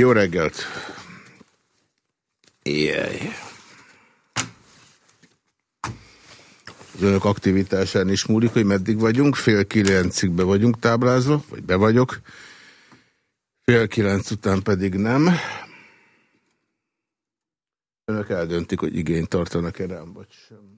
Jó reggelt! Jaj. Az önök aktivitásán is múlik, hogy meddig vagyunk. Fél kilencig be vagyunk táblázva, vagy be vagyok. Fél kilenc után pedig nem. Önök eldöntik, hogy igényt tartanak-e rám, vagy sem.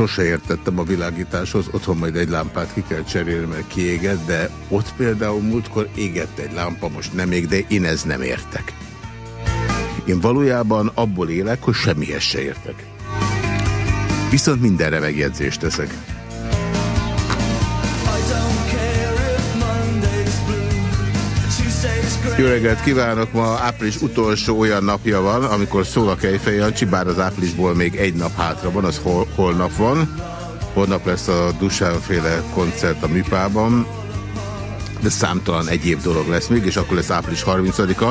Sose értettem a világításhoz, otthon majd egy lámpát ki kell cserélni, mert kiégett, de ott például múltkor égett egy lámpa, most nem ég, de én ez nem értek. Én valójában abból élek, hogy semmihez se értek. Viszont mindenre megjegyzést teszek. Jó reggelt kívánok! Ma április utolsó olyan napja van, amikor szól a Kejfej Jancsi, bár az áprilisból még egy nap hátra van, az hol, holnap van. Holnap lesz a Dusánféle koncert a Műpában, de számtalan egyéb dolog lesz még, és akkor lesz április 30-a.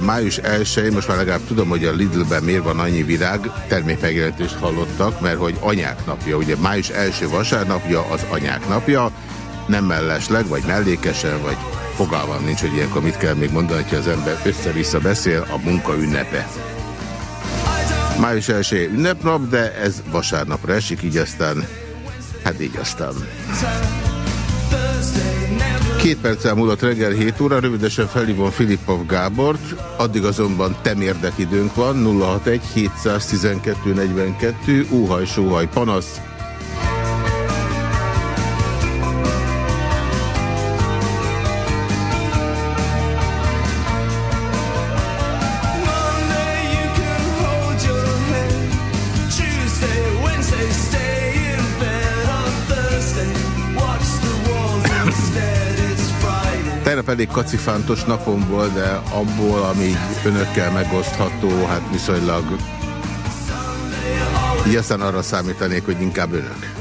Május 1 most már legalább tudom, hogy a Lidlben miért van annyi virág, termékmegjelentést hallottak, mert hogy anyák napja, ugye május első vasárnapja az anyák napja, nem mellesleg, vagy mellékesen, vagy fogalmam nincs, hogy ilyenkor mit kell még mondani, hogy az ember össze-vissza beszél, a munka ünnepe. Május 1 ünnepnap, de ez vasárnapra esik, így aztán, hát így aztán. Két perccel múlott reggel 7 óra, rövidesen felhívom Filippov Gábort, addig azonban temérdek időnk van, 061 712 42, úhaj, sóhaj, panasz, elég kacifántos napom volt, de abból, ami önökkel megosztható, hát viszonylag így aztán arra számítanék, hogy inkább önök.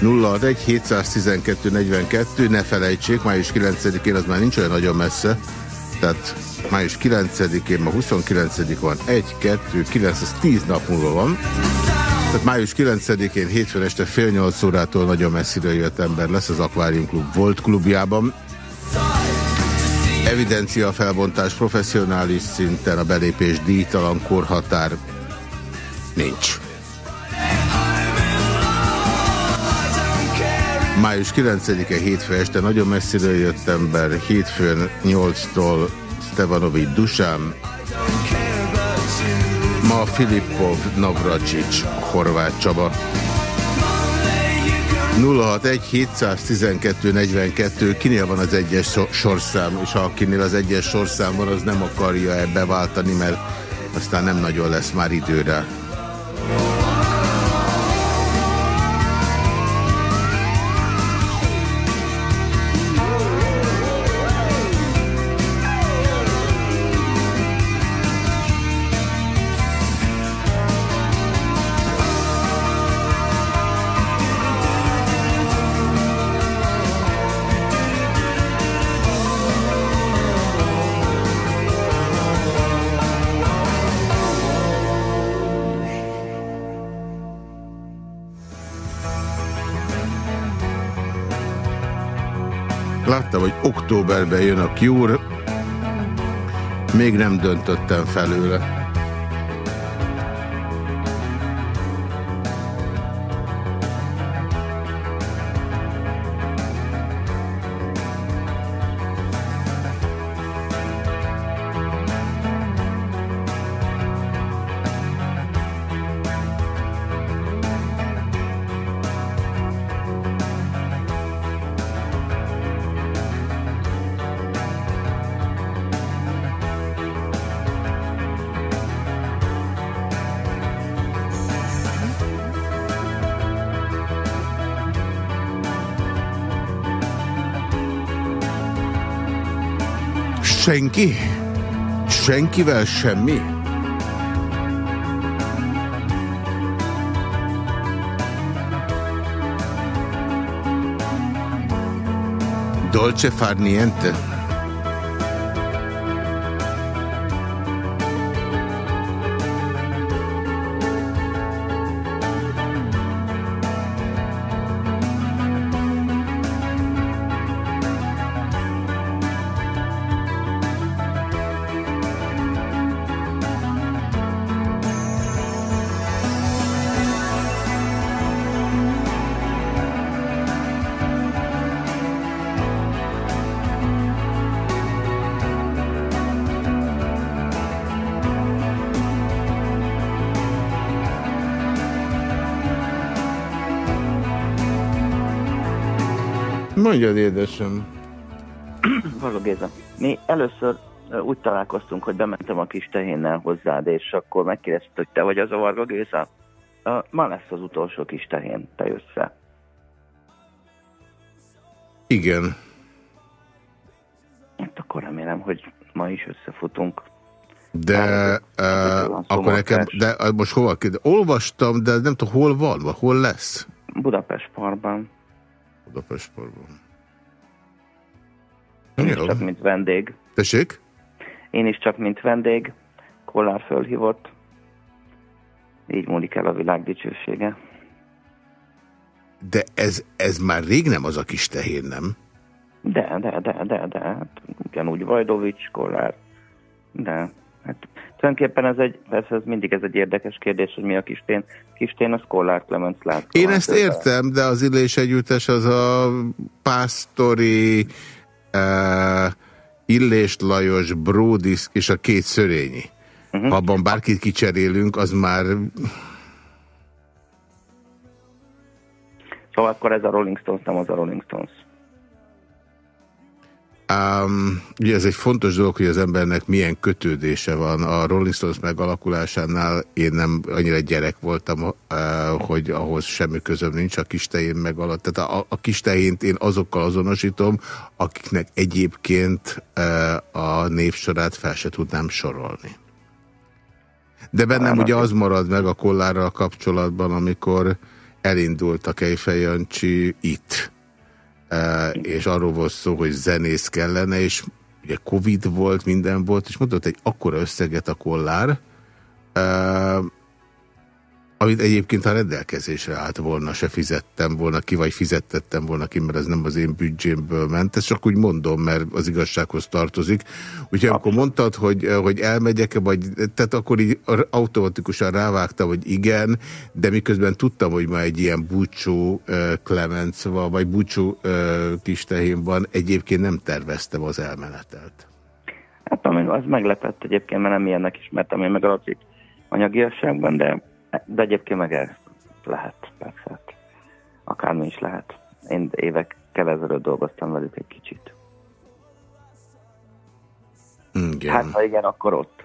061 712 42, ne felejtsék, május 9-én az már nincs olyan nagyon messze, tehát május 9-én, ma 29 van, 1, 2, 9, ez 10 nap múlva van. Tehát május 9-én hétfőn este fél nyolc órától nagyon messziről jött ember lesz az Aquarium Club Volt klubjában. Evidencia felbontás professzionális szinten, a belépés díjtalan korhatár nincs. Május 9-e hétfő este nagyon messziről jött ember, hétfőn 8-tól Stevanovi Dusán, Ma Filippov, Navracsics, Horváth Csaba. 061 712 42, kinél van az egyes sorszám, és ha kinél az egyes sorszám van, az nem akarja ebbe váltani, mert aztán nem nagyon lesz már időre. Októberben jön a Cure. Még nem döntöttem felőle. Senki? Senkivel semmi? Dolce far niente? Mondjad, édesem. Vaga Géza, mi először úgy találkoztunk, hogy bementem a kis tehénnel hozzád, és akkor megkérdezted, hogy te vagy az a Varga Géza? Ma lesz az utolsó kis tehén, te össze. Igen. Hát akkor remélem, hogy ma is összefutunk. De uh, akkor nekem, de most hova? Olvastam, de nem tudom, hol van, hol lesz? Budapest Parkban. Budapest Parkban. Én is csak mint vendég. Tessék? Én is csak mint vendég. Kollár fölhívott. Így múlik el a világ dicsősége. De ez, ez már rég nem az a kis tehén, nem? De, de, de, de, de. Hát, ugyanúgy Vajdovics, Kollár. De, hát tulajdonképpen ez egy, persze ez mindig ez egy érdekes kérdés, hogy mi a kistén. Kistén az Kollár Clemens László. Én ezt értem, de az Illés Együttes az a pásztori uh, Illés Lajos, Bródis és a két szörényi. Uh -huh. Ha abban bárkit kicserélünk, az már... Szóval akkor ez a Rolling Stones nem az a Rolling Stones. Um, ugye ez egy fontos dolog, hogy az embernek milyen kötődése van. A Rolling Stones megalakulásánál én nem annyira gyerek voltam, uh, hogy ahhoz semmi közöm nincs a kistején meg alatt. Tehát a, a kistejént én azokkal azonosítom, akiknek egyébként uh, a névsorát fel se tudnám sorolni. De bennem ugye az marad meg a kollárral kapcsolatban, amikor elindult a Kejfej Jancsi itt és arról volt szó, hogy zenész kellene, és ugye Covid volt, minden volt, és mondott egy akkora összeget a kollár, amit egyébként a rendelkezésre állt volna, se fizettem volna ki, vagy fizettettem volna ki, mert ez nem az én büdzsémből ment. Ezt csak úgy mondom, mert az igazsághoz tartozik. Úgyhogy akkor mondtad, hogy, hogy elmegyek-e, vagy tehát akkor így automatikusan rávágtam, hogy igen, de miközben tudtam, hogy ma egy ilyen búcsú Clemens van, vagy búcsú kis tehén van, egyébként nem terveztem az elmenetelt. Hát az meglepett egyébként, mert nem ilyennek ismertem én meg alapzik anyagiasságban, de de egyébként meg ez lehet, persze. Hát akármi is lehet. Én évek ezelőtt dolgoztam velük egy kicsit. Igen. Hát ha igen, akkor ott.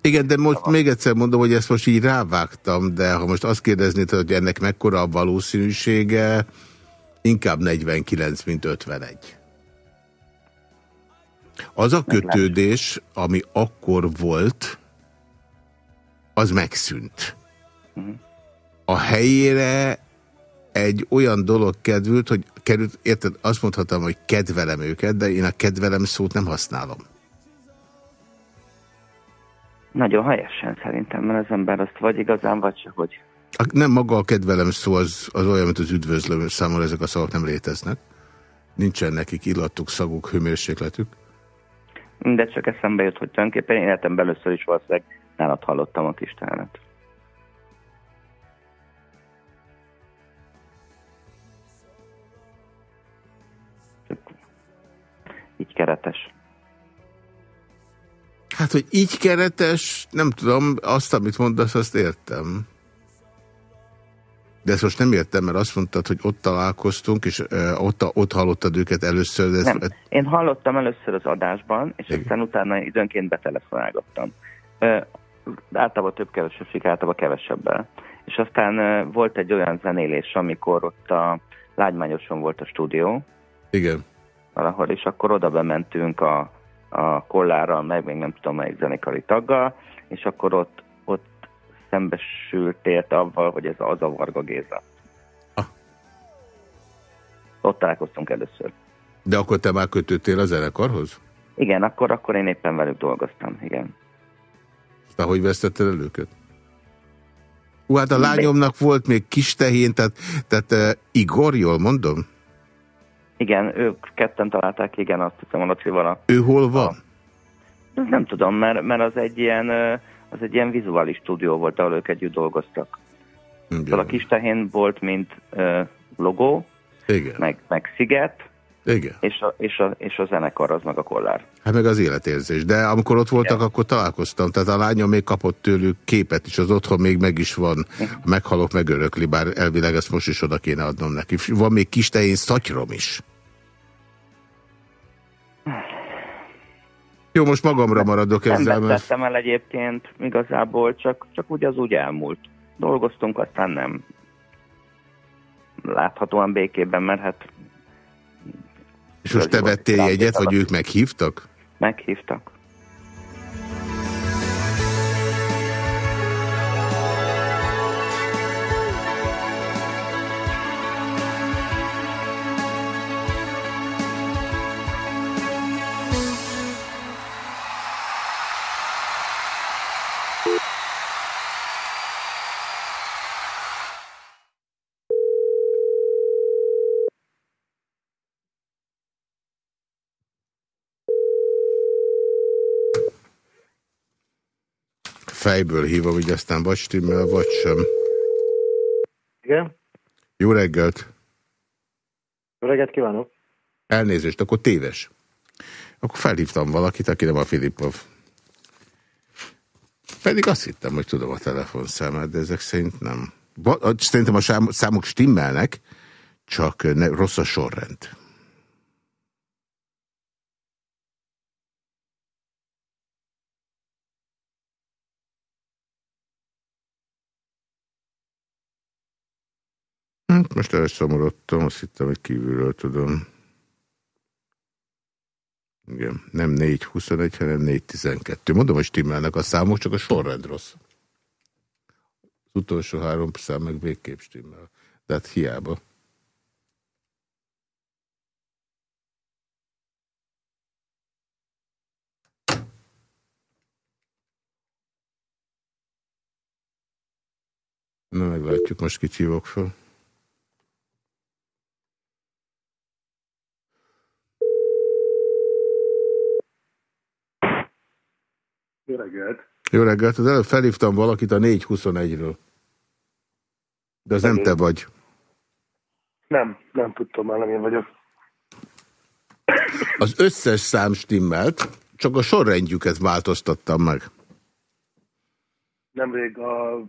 Igen, de most még egyszer mondom, hogy ezt most így rávágtam, de ha most azt kérdeznéd, hogy ennek mekkora a valószínűsége, inkább 49, mint 51. Az a kötődés, ami akkor volt, az megszűnt. A helyére egy olyan dolog kedvült, hogy került, érted, azt mondhatom, hogy kedvelem őket, de én a kedvelem szót nem használom. Nagyon helyesen szerintem, mert az ember azt vagy igazán, vagy se, hogy... A, nem maga a kedvelem szó, az, az olyan, mint az üdvözlő, számomra ezek a szavak nem léteznek. Nincsen nekik illatuk, szaguk, hőmérsékletük. De csak eszembe jut, hogy tulajdonképpen életemben először is valószínűleg nálad hallottam a kis tárat. Így keretes. Hát, hogy így keretes, nem tudom, azt, amit mondasz, azt értem. De ezt most nem értem, mert azt mondtad, hogy ott találkoztunk, és ott, ott hallottad őket először. De ezt... Nem, én hallottam először az adásban, és Igen. aztán utána időnként betelefonálgattam. Általában több kevesebb, általában kevesebbel. És aztán volt egy olyan zenélés, amikor ott a Lágymányoson volt a stúdió. Igen. Valahol, és akkor oda bementünk a a kollárral, meg még nem tudom melyik zenekari taggal, és akkor ott, ott szembesültél avval, hogy ez az a Varga Géza. Ah. Ott találkoztunk először. De akkor te már kötöttél a zenekarhoz? Igen, akkor, akkor én éppen velük dolgoztam, igen. Aztán hogy vesztetted el őket? Hú, hát a lányomnak volt még kis tehén, tehát, tehát uh, Igor, jól mondom? Igen, ők ketten találták, igen, azt hiszem a. Ő hol van? A... Nem tudom, mert, mert az egy ilyen az egy ilyen vizuális stúdió volt, ahol ők együtt dolgoztak. Igen. Szóval a kis tehén volt, mint uh, logó, igen. Meg, meg sziget, igen. És a, és, a, és a zenekar az meg a kollár. Hát meg az életérzés. De amikor ott voltak, Igen. akkor találkoztam. Tehát a lányom még kapott tőlük képet is, az otthon még meg is van. Meghalok, megörökli, bár elvileg ezt most is oda kéne adnom neki. Van még kis tején szatyrom is. Jó, most magamra maradok ezzel. Nem mert... el egyébként igazából, csak, csak úgy az úgy elmúlt. Dolgoztunk, aztán nem. Láthatóan békében, mert hát és most te vettél jegyet, vagy ők meghívtak? Meghívtak. Fejből hívom, hogy aztán vagy stimmel, vagy sem. Igen? Jó reggelt! Jó reggelt kívánok! Elnézést, akkor téves. Akkor felhívtam valakit, aki nem a Filippov. Pedig azt hittem, hogy tudom a telefonszámát, de ezek szerint nem. Szerintem a számok stimmelnek, csak rossz a sorrend. Hát most elszomorodtam, azt hittem, hogy kívülről tudom. Igen, nem 4.21, hanem 4.12. Mondom, hogy stimmelnek a számok, csak a sorrend rossz. Az utolsó három szám meg végképp stimmel. De hát hiába. Na, meglátjuk, most kit hívok fel. Jó reggelt! Jó reggelt! Az előbb felhívtam valakit a 421-ről. De az nem, nem te vagy. Nem, nem tudtam már, nem én vagyok. Az összes szám stimmelt, csak a sorrendjüket változtattam meg. Nemrég a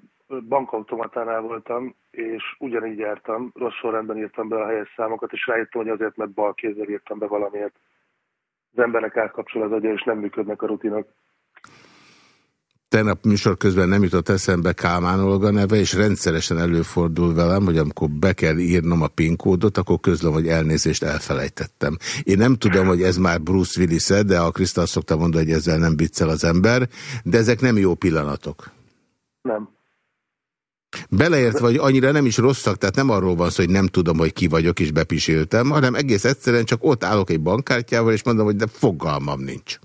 bankautomatánál voltam, és ugyanígy jártam, rossz sorrendben írtam be a helyes számokat, és rájöttem, hogy azért, mert bal kézzel írtam be valamiért. Az embernek átkapcsol az agya, és nem működnek a rutinok. Tegnap műsor közben nem jutott eszembe Kálmán Olga neve, és rendszeresen előfordul velem, hogy amikor be kell írnom a PIN kódot, akkor közlöm, hogy elnézést elfelejtettem. Én nem tudom, hogy ez már Bruce willis -e, de a Krisztál szokta mondani, hogy ezzel nem viccel az ember, de ezek nem jó pillanatok. Nem. Beleért vagy annyira nem is rosszak, tehát nem arról van szó, hogy nem tudom, hogy ki vagyok, és bepiséltem, hanem egész egyszerűen csak ott állok egy bankkártyával, és mondom, hogy de fogalmam nincs.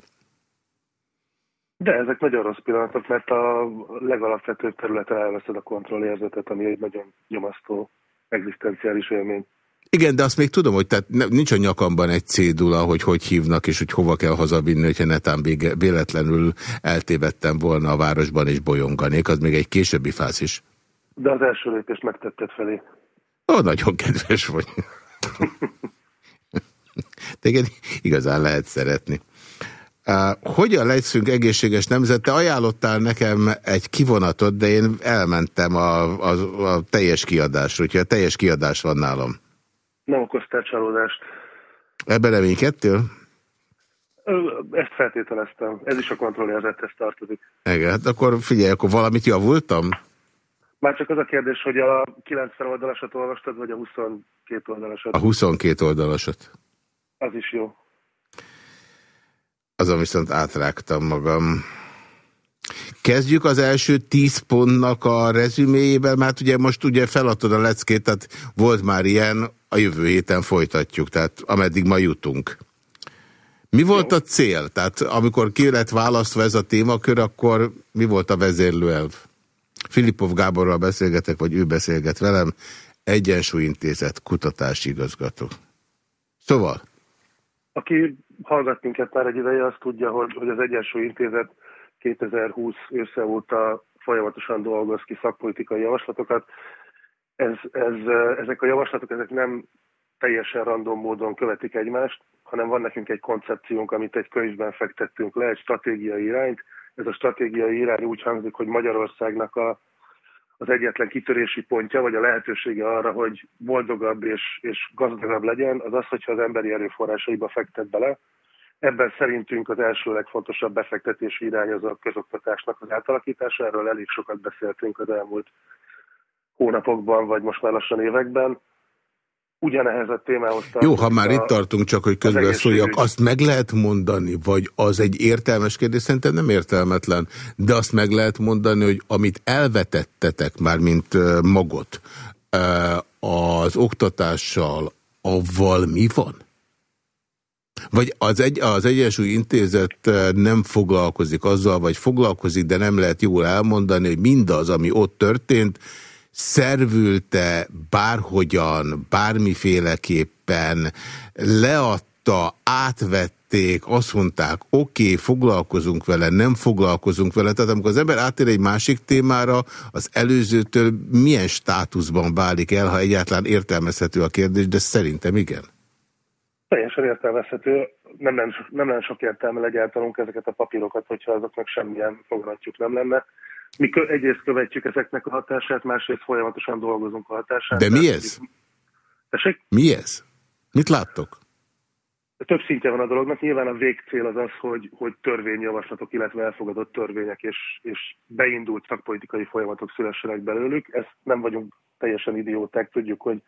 De ezek nagyon rossz pillanatok, mert a legalapvetőbb területen elveszed a kontrollérzetet, ami egy nagyon nyomasztó egzisztenciális élmény. Igen, de azt még tudom, hogy tehát nincs a nyakamban egy cédula, hogy hogy hívnak, és hogy hova kell hazavinni, hogyha netán véletlenül eltévedtem volna a városban, és bolyonganék. Az még egy későbbi fázis. De az első lépést megtetted felé. Ó, nagyon kedves vagy. Téged igazán lehet szeretni. Hogyan legyszünk egészséges nemzet? Te ajánlottál nekem egy kivonatot, de én elmentem a, a, a teljes kiadásra, úgyhogy a teljes kiadás van nálam. Nem okoztál csalódást. Ebben reménykedtél? Ezt feltételeztem. Ez is a kontrollérzethez tartozik. Igen, hát akkor figyelj, akkor valamit javultam? Már csak az a kérdés, hogy a 90 oldalasat olvastad, vagy a 22 oldalasat? A 22 oldalasat. Az is jó. Azon viszont átrágtam magam. Kezdjük az első tíz pontnak a rezüméjével, mert ugye most ugye feladtad a leckét, tehát volt már ilyen, a jövő héten folytatjuk, tehát ameddig ma jutunk. Mi volt a cél? Tehát amikor ki lett választva ez a témakör, akkor mi volt a vezérlőelv? Filipov Gáborral beszélgetek, vagy ő beszélget velem, Egyensúlyintézet kutatási igazgató. Szóval? Aki hallgat minket már egy ideje, azt tudja, hogy, hogy az Egyensúlyintézet 2020 ősze óta folyamatosan dolgoz ki szakpolitikai javaslatokat. Ez, ez, ezek a javaslatok ezek nem teljesen random módon követik egymást, hanem van nekünk egy koncepciónk, amit egy könyvben fektettünk le, egy stratégiai irányt. Ez a stratégiai irány úgy hangzik, hogy Magyarországnak a, az egyetlen kitörési pontja, vagy a lehetősége arra, hogy boldogabb és, és gazdagabb legyen, az az, hogyha az emberi erőforrásaiba fektet bele. Ebben szerintünk az első legfontosabb befektetési irány az a közoktatásnak az átalakítása. Erről elég sokat beszéltünk az elmúlt hónapokban, vagy most már lassan években ugyanehez a témához Jó, ha már a, itt tartunk, csak hogy közbeszóljak, azt meg lehet mondani, vagy az egy értelmes kérdés, szerintem nem értelmetlen, de azt meg lehet mondani, hogy amit elvetettetek már, mint magot, az oktatással, avval mi van? Vagy az, egy, az Egyesült Intézet nem foglalkozik azzal, vagy foglalkozik, de nem lehet jól elmondani, hogy mindaz, ami ott történt, szervülte bárhogyan, bármiféleképpen leadta, átvették, azt mondták, oké, okay, foglalkozunk vele, nem foglalkozunk vele. Tehát amikor az ember átér egy másik témára, az előzőtől milyen státuszban válik el, ha egyáltalán értelmezhető a kérdés, de szerintem igen. Teljesen értelmezhető. Nem lenne, nem lenne sok értelme legyártanunk ezeket a papírokat, hogyha azoknak semmilyen foganatjuk nem lenne. Mi egyrészt követjük ezeknek a hatását, másrészt folyamatosan dolgozunk a hatását. De mi ez? Tessék? Mi ez? Mit láttok? Több szintje van a dolognak. Nyilván a végcél az az, hogy, hogy törvényjavaslatok, illetve elfogadott törvények és, és beindult szakpolitikai folyamatok szülessenek belőlük. Ezt nem vagyunk teljesen idióták, tudjuk, hogy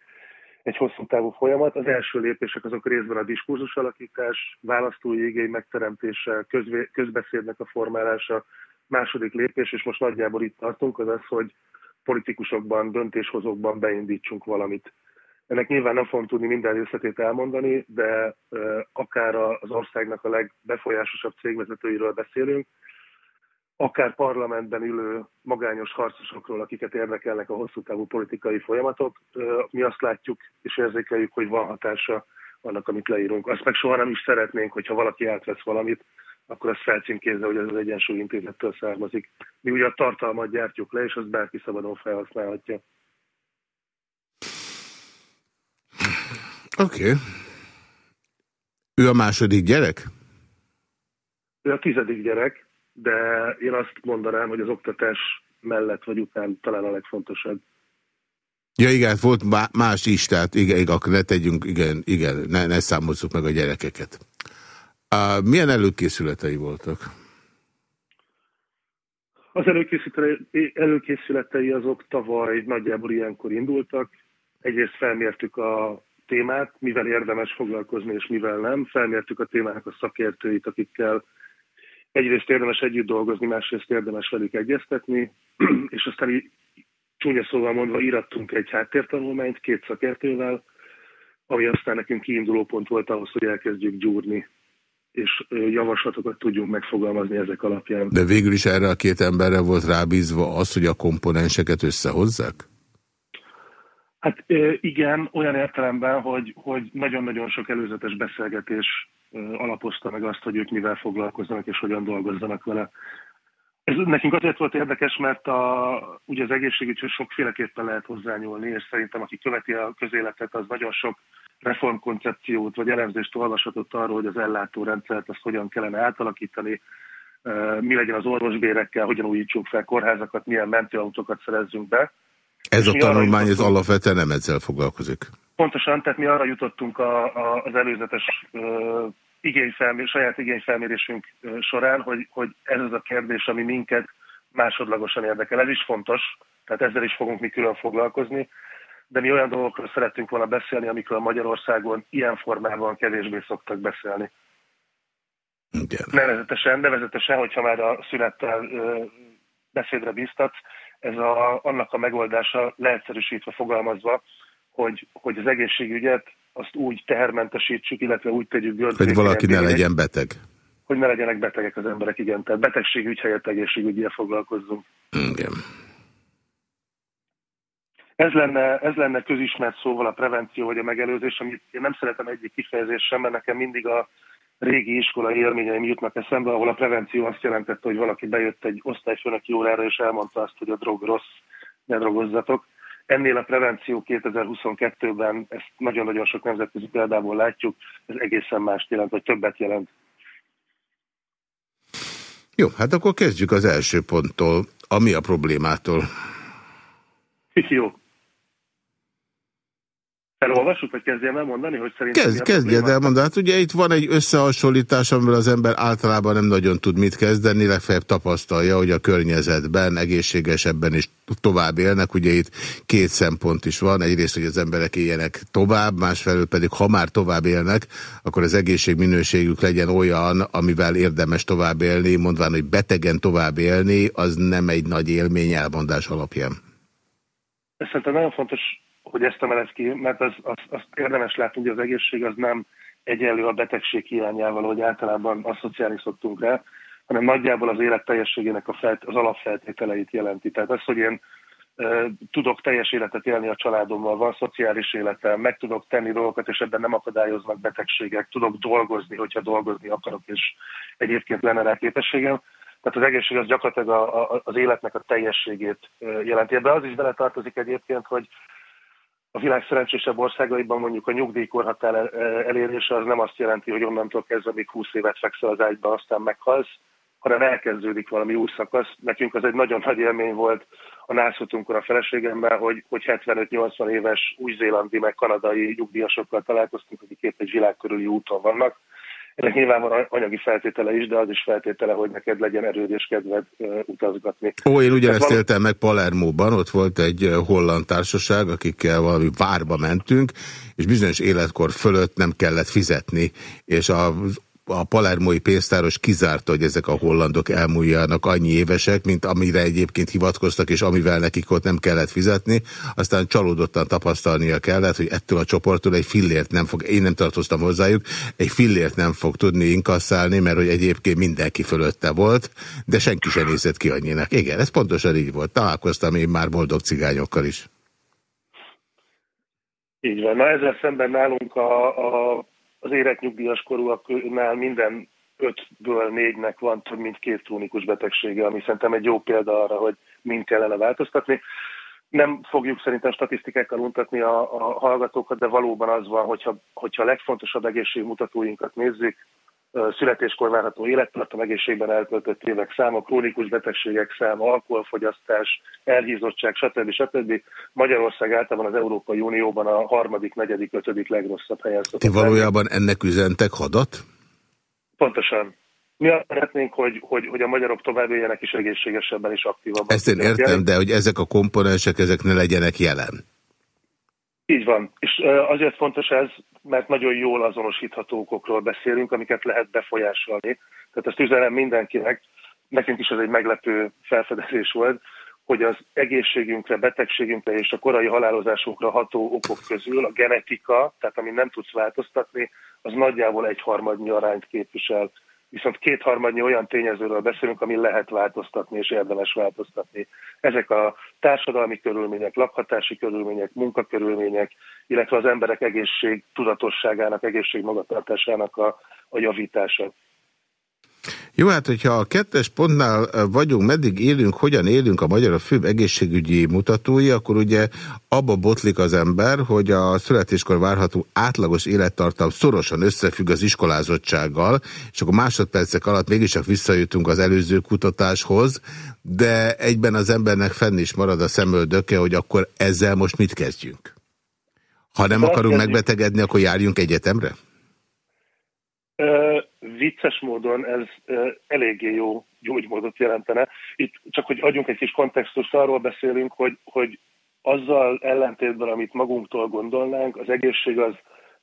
egy hosszú távú folyamat. Az első lépések azok részben a diskurzus alakítás, választói igény megteremtése, közvé, közbeszédnek a formálása, második lépés, és most nagyjából itt tartunk, az az, hogy politikusokban, döntéshozókban beindítsunk valamit. Ennek nyilván nem fogom tudni minden részletét elmondani, de akár az országnak a legbefolyásosabb cégvezetőiről beszélünk, akár parlamentben ülő magányos harcosokról, akiket érdekelnek a hosszú távú politikai folyamatok, mi azt látjuk és érzékeljük, hogy van hatása annak, amit leírunk. Azt meg soha nem is szeretnénk, hogyha valaki átvesz valamit, akkor azt felcímkézze, hogy ez az Egyensúlyintézettől származik. Mi ugye a tartalmat gyártjuk le, és azt bárki szabadon felhasználhatja. Oké. Okay. Ő a második gyerek? Ő a tizedik gyerek, de én azt mondanám, hogy az oktatás mellett vagy után talán a legfontosabb. Ja igen, volt más is, tehát igen, igen akkor ne tegyünk, igen, igen ne, ne számozzuk meg a gyerekeket. Uh, milyen előkészületei voltak? Az előkészületei, azok tavaly nagyjából ilyenkor indultak. Egyrészt felmértük a témát, mivel érdemes foglalkozni és mivel nem. Felmértük a témának a szakértőit, akikkel egyrészt érdemes együtt dolgozni, másrészt érdemes velük egyeztetni, és aztán így csúnya szóval mondva írattunk egy háttértanulmányt két szakértővel, ami aztán nekünk kiinduló pont volt ahhoz, hogy elkezdjük gyúrni és javaslatokat tudjunk megfogalmazni ezek alapján. De végül is erre a két emberre volt rábízva az, hogy a komponenseket összehozzák? Hát igen, olyan értelemben, hogy, hogy nagyon-nagyon sok előzetes beszélgetés alapozta meg azt, hogy ők mivel foglalkozzanak és hogyan dolgozzanak vele. Ez nekünk azért volt érdekes, mert a, ugye az egészségügy sokféleképpen lehet hozzányúlni, és szerintem aki követi a közéletet, az nagyon sok reformkoncepciót vagy elemzést olvashatott arról, hogy az ellátórendszert azt hogyan kellene átalakítani, mi legyen az orvosbérekkel, hogyan újítsunk fel kórházakat, milyen mentőautókat szerezzünk be. Ez a tanulmány ez alapvetően nem ezzel foglalkozik. Pontosan, tehát mi arra jutottunk a, a, az előzetes igényfelmér, saját igényfelmérésünk során, hogy, hogy ez az a kérdés, ami minket másodlagosan érdekel. Ez is fontos, tehát ezzel is fogunk mi külön foglalkozni, de mi olyan dolgokról szerettünk volna beszélni, amikről Magyarországon ilyen formában kevésbé szoktak beszélni. Igen. Nevezetesen, nevezetesen, hogyha már a szünettel ö, beszédre biztatsz, ez a, annak a megoldása leegyszerűsítve fogalmazva, hogy, hogy az egészségügyet azt úgy tehermentesítsük, illetve úgy tegyük gördülékenyé. Hogy valaki ne legyen beteg. Hogy ne legyenek betegek az emberek, igen. Tehát betegségügy helyett egészségügyel foglalkozzunk. Igen. Ez lenne, ez lenne közismert szóval a prevenció vagy a megelőzés, amit én nem szeretem egyik kifejezés sem, mert nekem mindig a régi iskolai élményeim jutnak eszembe, ahol a prevenció azt jelentette, hogy valaki bejött egy osztályfőnöki órára, és elmondta azt, hogy a drog rossz, ne drogozzatok. Ennél a prevenció 2022-ben, ezt nagyon-nagyon sok nemzetközi példából látjuk, ez egészen mást jelent, vagy többet jelent. Jó, hát akkor kezdjük az első ponttól. Ami a problémától? Jó. Felolvassuk, vagy kezdjem el mondani, hogy szerintem... Kezd, kezdjed el mondani. Hát ugye itt van egy összehasonlítás, amivel az ember általában nem nagyon tud mit kezdeni, legfeljebb tapasztalja, hogy a környezetben egészségesebben is tovább élnek. Ugye itt két szempont is van. Egyrészt, hogy az emberek éljenek tovább, másfelől pedig, ha már tovább élnek, akkor az egészségminőségük legyen olyan, amivel érdemes tovább élni, mondván, hogy betegen tovább élni, az nem egy nagy élmény elmondás alapján. Ez szerintem nagyon fontos hogy ezt emeled ki, mert az, az, az érdemes látni, hogy az egészség az nem egyenlő a betegség hiányával, hogy általában asszociálni szoktunk rá, hanem nagyjából az élet teljességének a felt, az alapfeltételeit jelenti. Tehát az, hogy én e, tudok teljes életet élni a családommal, van szociális életem, meg tudok tenni dolgokat, és ebben nem akadályoznak betegségek, tudok dolgozni, hogyha dolgozni akarok, és egyébként lenne rá képességem. Tehát az egészség az gyakorlatilag a, a, az életnek a teljességét jelenti. Ebben az is beletartozik egyébként, hogy a világ szerencsésebb országaiban mondjuk a nyugdíjkorhatár elérése az nem azt jelenti, hogy onnantól kezdve még 20 évet fekszel az ágyba, aztán meghalsz, hanem elkezdődik valami új szakasz. Nekünk az egy nagyon nagy élmény volt a nászutunkkor a feleségemmel, hogy, hogy 75-80 éves új-zélandi meg kanadai nyugdíjasokkal találkoztunk, akik épp egy világ körüli úton vannak, ennek nyilván van anyagi feltétele is, de az is feltétele, hogy neked legyen erőd és kedved utazgatni. Ó, én ugyanezt van... éltem meg Palermóban, ott volt egy holland társaság, akikkel valami várba mentünk, és bizonyos életkor fölött nem kellett fizetni, és az a palermói pénztáros kizárta, hogy ezek a hollandok elmúljanak annyi évesek, mint amire egyébként hivatkoztak, és amivel nekik ott nem kellett fizetni. Aztán csalódottan tapasztalnia kellett, hogy ettől a csoporttól egy fillért nem fog, én nem tartoztam hozzájuk, egy fillért nem fog tudni inkasszálni, mert hogy egyébként mindenki fölötte volt, de senki sem nézett ki annyinak. Igen, ez pontosan így volt. Találkoztam én már boldog cigányokkal is. Így van. Na ezzel szemben nálunk a, a az éretnyugdíjas korúaknál minden ötből négynek van több mint két krónikus betegsége, ami szerintem egy jó példa arra, hogy mind kellene változtatni. Nem fogjuk szerintem statisztikákkal untatni a, a hallgatókat, de valóban az van, hogyha, hogyha a legfontosabb egészségmutatóinkat nézzük, születéskor várható élettartam, egészségben eltöltött évek száma, krónikus betegségek száma, alkoholfogyasztás, elhízottság, stb. stb. Magyarország általában az Európai Unióban a harmadik, negyedik, ötödik legrosszabb helyen Ti valójában ennek üzentek hadat? Pontosan. Mi azt szeretnénk, hogy, hogy, hogy a magyarok tovább éljenek is egészségesebben és aktívabban. Ezt én értem, de hogy ezek a komponensek, ezek ne legyenek jelen. Így van. És azért fontos ez, mert nagyon jól azonosítható okokról beszélünk, amiket lehet befolyásolni. Tehát ezt üzenem mindenkinek, nekünk is ez egy meglepő felfedezés volt, hogy az egészségünkre, betegségünkre és a korai halálozásunkra ható okok közül a genetika, tehát amit nem tudsz változtatni, az nagyjából egyharmadnyi arányt képvisel viszont kétharmadnyi olyan tényezőről beszélünk, ami lehet változtatni és érdemes változtatni. Ezek a társadalmi körülmények, lakhatási körülmények, munkakörülmények, illetve az emberek egészség tudatosságának, egészség magatartásának a, a javítása. Jó, hát hogyha a kettes pontnál vagyunk, meddig élünk, hogyan élünk a magyar a főbb egészségügyi mutatói, akkor ugye abba botlik az ember, hogy a születéskor várható átlagos élettartam szorosan összefügg az iskolázottsággal, és akkor másodpercek alatt mégiscsak visszajutunk az előző kutatáshoz, de egyben az embernek fenn is marad a szemöldöke, hogy akkor ezzel most mit kezdjünk? Ha nem akarunk megbetegedni, akkor járjunk egyetemre? Vicces módon ez eléggé jó gyógymódot jelentene. Itt csak, hogy adjunk egy kis kontextust, arról beszélünk, hogy, hogy azzal ellentétben, amit magunktól gondolnánk, az egészség az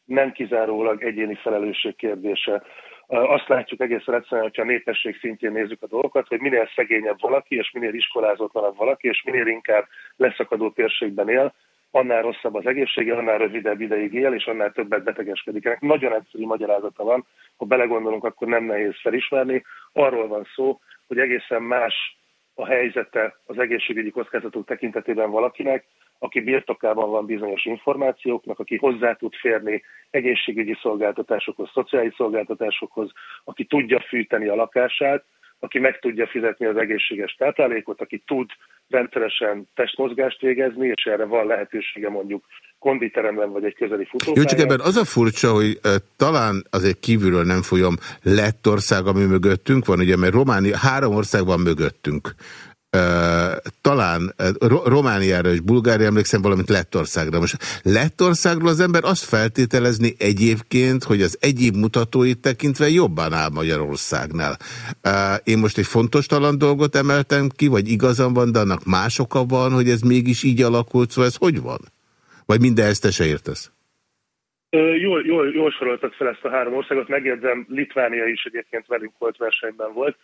nem kizárólag egyéni felelősség kérdése. Azt látjuk egészen egyszerűen, hogyha a népesség szintjén nézzük a dolgokat, hogy minél szegényebb valaki, és minél iskolázottanabb valaki, és minél inkább leszakadó térségben él, annál rosszabb az egészsége, annál rövidebb ideig él, és annál többet betegeskedik. Ennek nagyon egyszerű magyarázata van, ha belegondolunk, akkor nem nehéz felismerni. Arról van szó, hogy egészen más a helyzete az egészségügyi kockázatok tekintetében valakinek, aki birtokában van bizonyos információknak, aki hozzá tud férni egészségügyi szolgáltatásokhoz, szociális szolgáltatásokhoz, aki tudja fűteni a lakását, aki meg tudja fizetni az egészséges táplálékot, aki tud rendszeresen testmozgást végezni, és erre van lehetősége mondjuk konditeremben vagy egy közeli futópályán. Jó, csak ebben az a furcsa, hogy uh, talán azért kívülről nem folyam lett ország, ami mögöttünk van, ugye, mert Románia, három ország van mögöttünk talán Romániára és Bulgária emlékszem, valamint Lettországra. Most Lettországról az ember azt feltételezni egyébként, hogy az egyéb mutatóit tekintve jobban áll Magyarországnál. Én most egy fontos talan dolgot emeltem ki, vagy igazam van, de annak más oka van, hogy ez mégis így alakult, szóval ez hogy van? Vagy minden ezt te se értesz? Jól, jól, jól soroltad fel ezt a három országot, megjegyzem, Litvánia is egyébként velünk volt versenyben volt.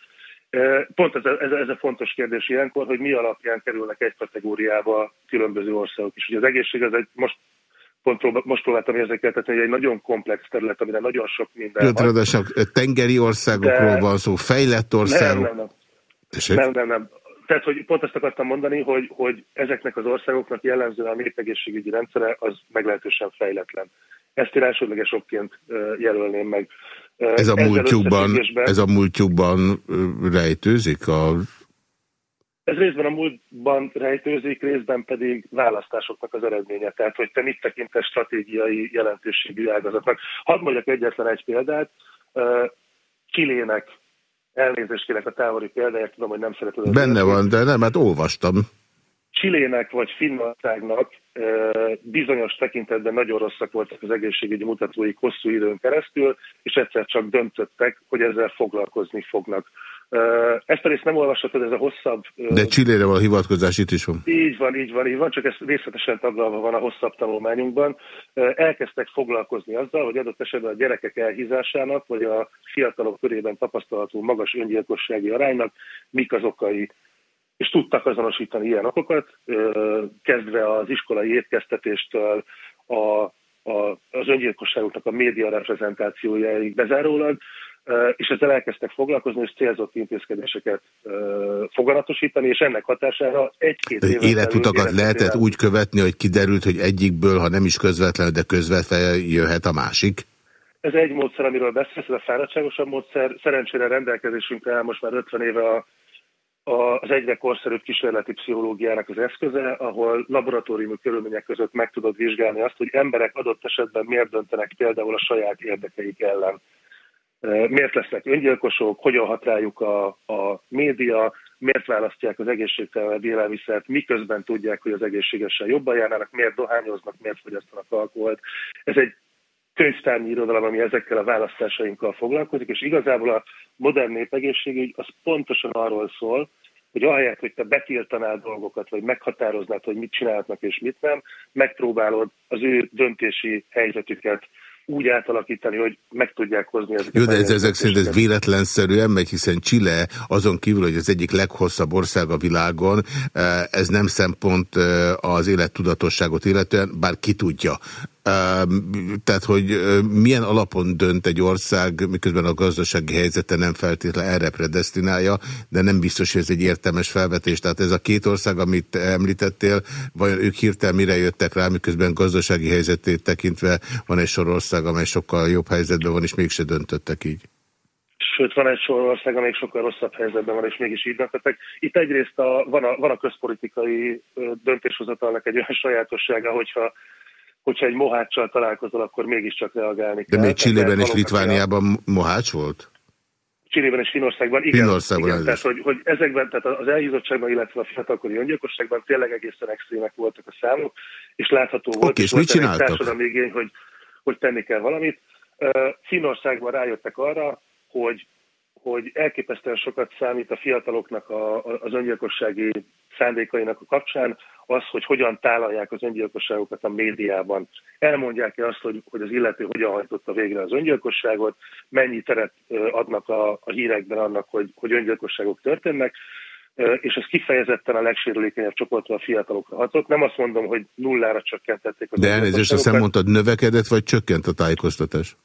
Pont ez a, ez, ez a fontos kérdés ilyenkor, hogy mi alapján kerülnek egy kategóriába különböző országok is. Ugye az egészség az egy, most pont próbál, most próbáltam érzékeltetni, hogy egy nagyon komplex terület, amire nagyon sok minden. Ráadásul tengeri országokról De... van szó, fejlett országok. Nem, nem, nem. nem, nem, nem. Tehát, hogy pont ezt akartam mondani, hogy, hogy ezeknek az országoknak jellemzően a népegészségügyi rendszere az meglehetősen fejletlen. Ezt én elsődleges okként jelölném meg. Ez a, múltjukban, ez a múltjukban rejtőzik? A... Ez részben a múltban rejtőzik, részben pedig választásoknak az eredménye. Tehát, hogy te mit tekintesz stratégiai jelentőségű ágazatnak. Hadd mondjak egyetlen egy példát. Kilének elnézést kérek a távoli példáját, tudom, hogy nem szeretem. Benne van, de nem, hát olvastam. Csilének vagy Finnországnak bizonyos tekintetben nagyon rosszak voltak az egészségügyi mutatóik hosszú időn keresztül, és egyszer csak döntöttek, hogy ezzel foglalkozni fognak. Ezt részt nem olvashatod, ez a hosszabb... De Csillére van a hivatkozás, itt is van. Így van, így van, így van, csak ez részletesen taglalva van a hosszabb tanulmányunkban. Elkezdtek foglalkozni azzal, hogy adott esetben a gyerekek elhízásának, vagy a fiatalok körében tapasztalható magas öngyilkossági aránynak mik az okai és tudtak azonosítani ilyen okokat, kezdve az iskolai étkeztetéstől a, a, az öngyilkosságoknak a média reprezentációjáig bezárólag, és ezzel elkezdtek foglalkozni, és célzott intézkedéseket foganatosítani, és ennek hatására egy-két évet... Életutakat lehetett úgy követni, hogy kiderült, hogy egyikből, ha nem is közvetlenül, de közvetlenül jöhet a másik? Ez egy módszer, amiről beszélsz, ez a fáradtságosabb módszer. Szerencsére rendelkezésünkre áll most már 50 éve a az egyre korszerűbb kísérleti pszichológiának az eszköze, ahol laboratóriumi körülmények között meg tudod vizsgálni azt, hogy emberek adott esetben miért döntenek például a saját érdekeik ellen. Miért lesznek öngyilkosok, hogyan hat rájuk a, a média, miért választják az egészségtelen élelmiszert, miközben tudják, hogy az egészségesen jobban járnának, miért dohányoznak, miért fogyasztanak alkoholt. Ez egy könyvtárnyi irodalom, ami ezekkel a választásainkkal foglalkozik, és igazából a modern népegészségügy az pontosan arról szól, hogy ahelyett, hogy te betiltanál dolgokat, vagy meghatároznád, hogy mit csinálhatnak és mit nem, megpróbálod az ő döntési helyzetüket úgy átalakítani, hogy meg tudják hozni ezeket. Jó, de ez, ezek szerint ez véletlenszerűen megy, hiszen Chile azon kívül, hogy az egyik leghosszabb ország a világon, eh, ez nem szempont eh, az élettudatosságot illetően, bár ki tudja. Tehát, hogy milyen alapon dönt egy ország, miközben a gazdasági helyzete nem feltétlenül erre predestinálja, de nem biztos, hogy ez egy értelmes felvetés. Tehát ez a két ország, amit említettél, vajon ők hirtelen mire jöttek rá, miközben gazdasági helyzetét tekintve van egy sor ország, amely sokkal jobb helyzetben van, és mégse döntöttek így. Sőt, van egy sor ország, amelyik sokkal rosszabb helyzetben van, és mégis így döntöttek. Itt egyrészt a, van, a, van a közpolitikai döntéshozatalnak egy olyan sajátossága, hogyha hogyha egy moháccsal találkozol, akkor mégiscsak reagálni kell. De még Csillében és Litvániában mohács volt? Csillében és Finországban, igen. Finországban igen tehát, hogy, hogy ezekben, tehát az elhízottságban, illetve a fiatalkori öngyilkosságban tényleg egészen extrémek voltak a számok, és látható volt, okay, és, mit csináltak? társadalmi igény, hogy, hogy tenni kell valamit. Finországban rájöttek arra, hogy hogy elképesztően sokat számít a fiataloknak a, az öngyilkossági szándékainak a kapcsán az, hogy hogyan tálalják az öngyilkosságokat a médiában. Elmondják-e azt, hogy, hogy az illető hogyan hajtotta végre az öngyilkosságot, mennyi teret adnak a, a hírekben annak, hogy, hogy öngyilkosságok történnek, és ez kifejezetten a legsérülékenyebb csoportra, a fiatalokra hatott. Nem azt mondom, hogy nullára csökkentették. Az De elnézést, azt mondtad, növekedett, vagy csökkent a tájékoztatás?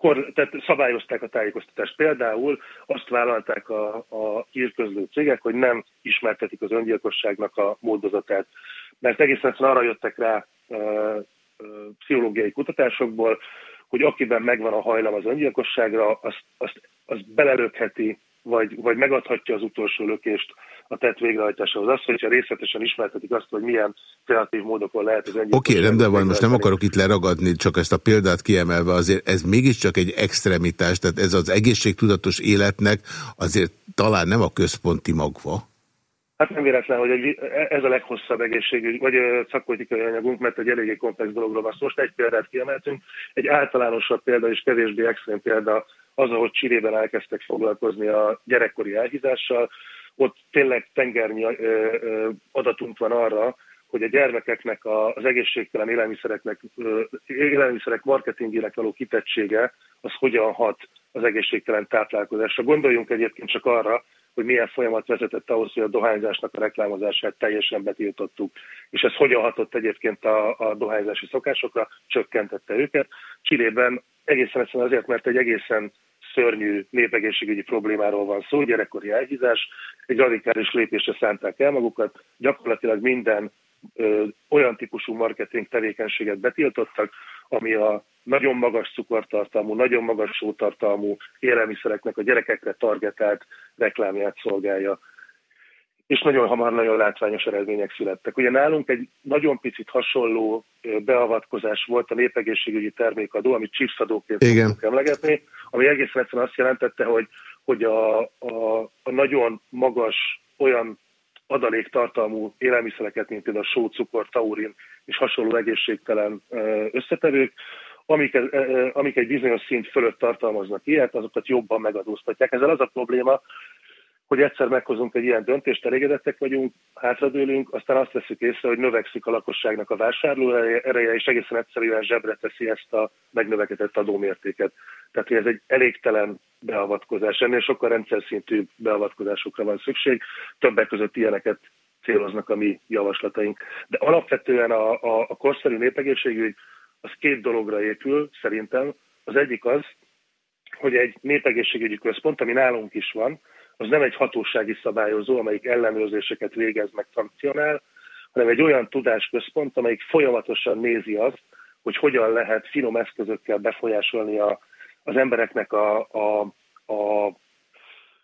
Kor, tehát szabályozták a tájékoztatást. Például azt vállalták a, a hírközlő cégek, hogy nem ismertetik az öngyilkosságnak a módozatát. Mert egészen arra jöttek rá e, e, pszichológiai kutatásokból, hogy akiben megvan a hajlam az öngyilkosságra, azt, azt, azt belelökheti vagy, vagy megadhatja az utolsó lökést a tett végrehajtásához. Az, hogyha részletesen ismertetik azt, hogy milyen kreatív módokon lehet az egyik. Oké, okay, rendben van, most nem akarok itt leragadni, csak ezt a példát kiemelve, azért ez mégiscsak egy extremitás, tehát ez az egészségtudatos életnek azért talán nem a központi magva. Hát nem véletlen, hogy egy, ez a leghosszabb egészségügy, vagy szakpolitikai anyagunk, mert egy eléggé komplex dologról van Most egy példát kiemeltünk. Egy általánosabb példa és kevésbé extrém példa az, ahogy Csirében elkezdtek foglalkozni a gyerekkori elhízással, ott tényleg tengernyi adatunk van arra, hogy a gyermekeknek az egészségtelen élelmiszereknek, élelmiszerek marketingének való kitettsége, az hogyan hat az egészségtelen táplálkozásra. Gondoljunk egyébként csak arra, hogy milyen folyamat vezetett ahhoz, hogy a dohányzásnak a reklámozását teljesen betiltottuk. És ez hogyan hatott egyébként a, a dohányzási szokásokra, csökkentette őket. Csillében egészen egyszerűen azért, mert egy egészen szörnyű népegészségügyi problémáról van szó, gyerekkori elhízás, egy radikális lépésre szánták el magukat, gyakorlatilag minden ö, olyan típusú marketing tevékenységet betiltottak, ami a nagyon magas cukortartalmú, nagyon magas sótartalmú élelmiszereknek a gyerekekre targetált reklámját szolgálja és nagyon hamar nagyon látványos eredmények születtek. Ugye nálunk egy nagyon picit hasonló beavatkozás volt a népegészségügyi termékadó, amit chipsadóként tudunk emlegetni, ami egészen egyszerűen azt jelentette, hogy, hogy a, a, a nagyon magas olyan adaléktartalmú élelmiszereket, mint például só, cukor, taurin és hasonló egészségtelen összetevők, amik, amik egy bizonyos szint fölött tartalmaznak ilyet, azokat jobban megadóztatják. Ezzel az a probléma, hogy egyszer meghozunk egy ilyen döntést, elégedettek vagyunk, hátradőlünk, aztán azt veszük észre, hogy növekszik a lakosságnak a vásárló ereje, és egészen egyszerűen zsebre teszi ezt a megnövekedett adómértéket. Tehát, hogy ez egy elégtelen beavatkozás. Ennél sokkal rendszer szintű beavatkozásokra van szükség. Többek között ilyeneket céloznak a mi javaslataink. De alapvetően a, a, a korszerű népegészségügy az két dologra épül, szerintem. Az egyik az, hogy egy népegészségügyi központ, ami nálunk is van, az nem egy hatósági szabályozó, amelyik ellenőrzéseket végez meg szankcionál, hanem egy olyan tudásközpont, amelyik folyamatosan nézi azt, hogy hogyan lehet finom eszközökkel befolyásolni a, az embereknek a, a, a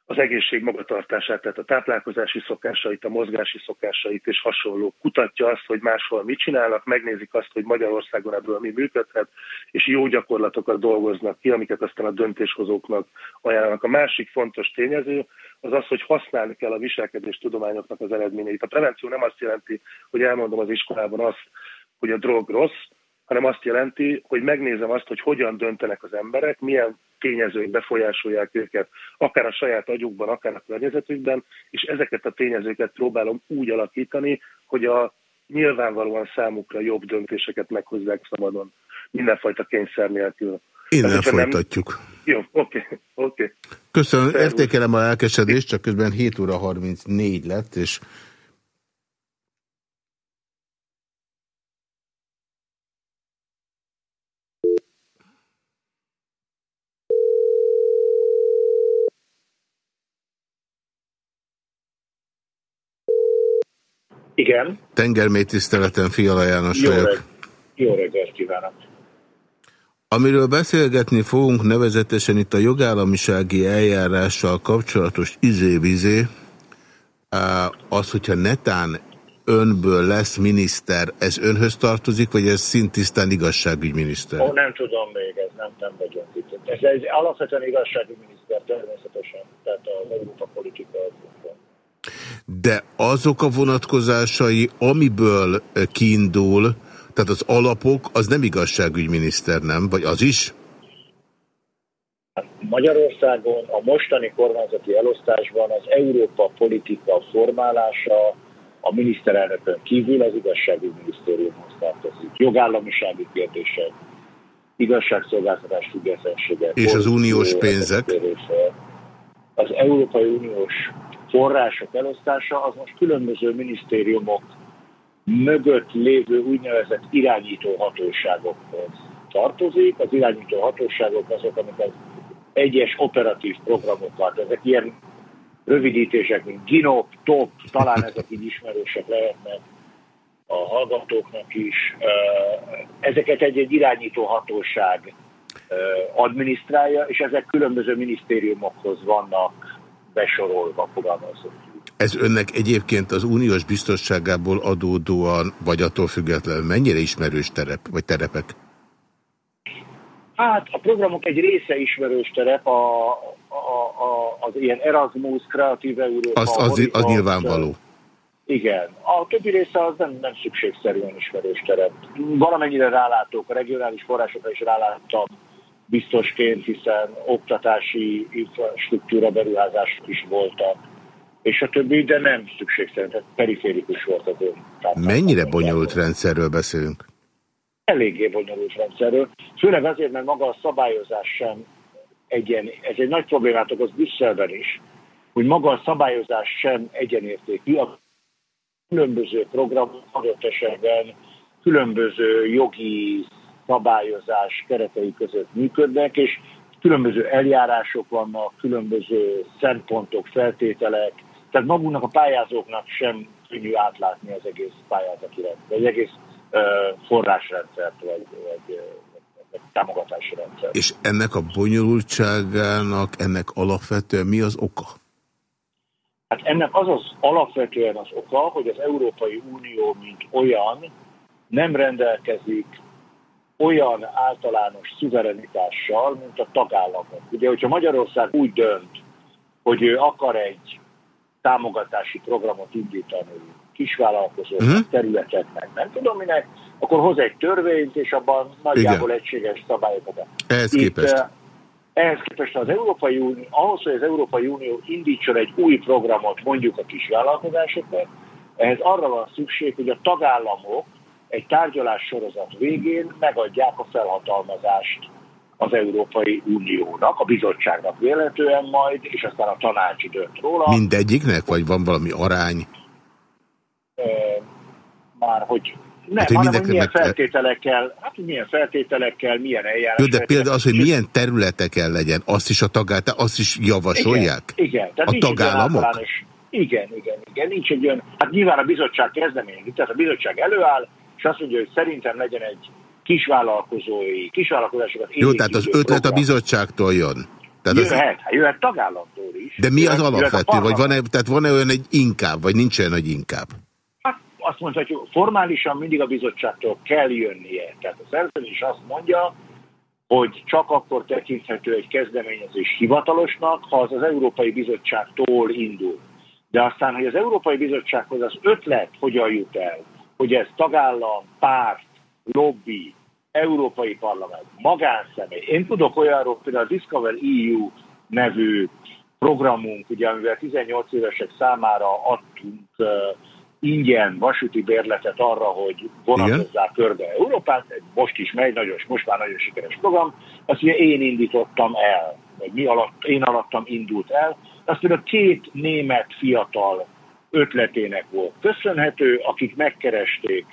az egészség magatartását, tehát a táplálkozási szokásait, a mozgási szokásait és hasonló. Kutatja azt, hogy máshol mit csinálnak, megnézik azt, hogy Magyarországon ebből mi működhet, és jó gyakorlatokat dolgoznak ki, amiket aztán a döntéshozóknak ajánlanak. A másik fontos tényező az az, hogy használni kell a viselkedés tudományoknak az eredményeit. A prevenció nem azt jelenti, hogy elmondom az iskolában azt, hogy a drog rossz, hanem azt jelenti, hogy megnézem azt, hogy hogyan döntenek az emberek, milyen tényezők befolyásolják őket, akár a saját agyukban, akár a környezetükben, és ezeket a tényezőket próbálom úgy alakítani, hogy a nyilvánvalóan számukra jobb döntéseket meghozzák szabadon, mindenfajta kényszer nélkül. Innen Ez, folytatjuk. Nem... Jó, oké, okay, oké. Okay. Köszönöm, Szervus. értékelem a elkesedést, csak közben 7 óra 34 lett, és Igen. Tengermély tiszteleten, Fiala János Jó, reg Jó reggelt kívánok. Amiről beszélgetni fogunk nevezetesen itt a jogállamisági eljárással kapcsolatos izé-vizé, az, hogyha netán önből lesz miniszter, ez önhöz tartozik, vagy ez szintisztán igazságügyminiszter? Ó, nem tudom még, ez nem, nem vagyok itt. Ez, ez alapvetően igazságügyminiszter természetesen, tehát az Európa politika de azok a vonatkozásai, amiből kiindul, tehát az alapok, az nem igazságügyminiszter, nem? Vagy az is? Magyarországon a mostani kormányzati elosztásban az Európa politika formálása a miniszterelnökön kívül az igazságügyminisztériumhoz tartozik. Jogállamisági kérdések, igazságszolgáltatás függetlensége. És az uniós pénzek? Az Európai Uniós források elosztása az most különböző minisztériumok mögött lévő úgynevezett irányító hatóságokhoz tartozik. Az irányító hatóságok azok, amik az egyes operatív programokat, ezek ilyen rövidítések, mint GINOP, TOP, talán ezek így ismerősek lehetnek a hallgatóknak is. Ezeket egy-egy irányító hatóság adminisztrálja, és ezek különböző minisztériumokhoz vannak besorolva, fogalmazok. Ez önnek egyébként az uniós biztonságából adódóan, vagy attól függetlenül mennyire ismerős terep, vagy terepek? Hát a programok egy része ismerős terep, a, a, a, az ilyen Erasmus, Kreatív Európa. Az, az, az nyilvánvaló. Igen. A többi része az nem, nem szükségszerűen ismerős terep. Valamennyire rálátok, a regionális forrásokra is ráláttam biztosként, hiszen oktatási infrastruktúra beruházások is voltak, és a többi, de nem szükségszerűen, tehát periférikus volt az ön. Mennyire bonyolult rendszerről beszélünk? eléggé bonyolult rendszerről, főleg azért, mert maga a szabályozás sem egyen, ez egy nagy problémát okoz Brüsszelben is, hogy maga a szabályozás sem egyenértékű, a különböző programok adott esetben különböző jogi szabályozás keretei között működnek, és különböző eljárások vannak, különböző szempontok, feltételek, tehát magunknak a pályázóknak sem könnyű átlátni az egész pályázati rendszer, az egész forrásrendszert, vagy, vagy, vagy támogatási rendszert. És ennek a bonyolultságának, ennek alapvetően mi az oka? Hát ennek az az alapvetően az oka, hogy az Európai Unió, mint olyan, nem rendelkezik olyan általános szuverenitással, mint a tagállamok. Ugye, hogyha Magyarország úgy dönt, hogy ő akar egy támogatási programot indítani kisvállalkozók, uh-huh. területeknek, nem tudom minek, akkor hoz egy törvényt, és abban nagyjából Igen. egységes szabályokat. Ehhez Itt, képest. Uh, ehhez képest az Európai Unió, ahhoz, hogy az Európai Unió indítson egy új programot mondjuk a kisvállalkozásoknak, ehhez arra van szükség, hogy a tagállamok egy tárgyalás sorozat végén megadják a felhatalmazást az Európai Uniónak, a bizottságnak véletően majd, és aztán a tanács dönt róla. Mindegyiknek, vagy van valami arány? már, hogy nem, hát, hogy hanem, hogy milyen meg... feltételekkel, hát hogy milyen feltételekkel, milyen eljárás. Jó, de például az, hogy milyen területeken legyen, azt is a tagállamok, azt is javasolják? Igen, igen. Tehát a tagállamok? Igen, igen, igen. Nincs egy olyan, hát nyilván a bizottság kezdeményezi, tehát a bizottság előáll, és azt mondja, hogy szerintem legyen egy kisvállalkozói, kisvállalkozásokat Jó, tehát az ötlet program. a bizottságtól jön. Tehát jöhet, az... jöhet tagállamtól is. De mi jöhet, az alapvető? Vagy van-e, tehát van-e olyan egy inkább, vagy nincs olyan egy inkább? azt mondhatjuk, formálisan mindig a bizottságtól kell jönnie. Tehát a szerződés azt mondja, hogy csak akkor tekinthető egy kezdeményezés hivatalosnak, ha az az Európai Bizottságtól indul. De aztán, hogy az Európai Bizottsághoz az ötlet hogyan jut el, hogy ez tagállam, párt, lobby, Európai Parlament, magánszemély. Én tudok olyanról, például a Discover EU nevű programunk, ugye, amivel 18 évesek számára adtunk ingyen vasúti bérletet arra, hogy vonatozzák körbe Európát, most is megy, nagyon, most már nagyon sikeres program, azt ugye én indítottam el, vagy mi alatt, én alattam indult el, azt a két német fiatal ötletének volt köszönhető, akik megkeresték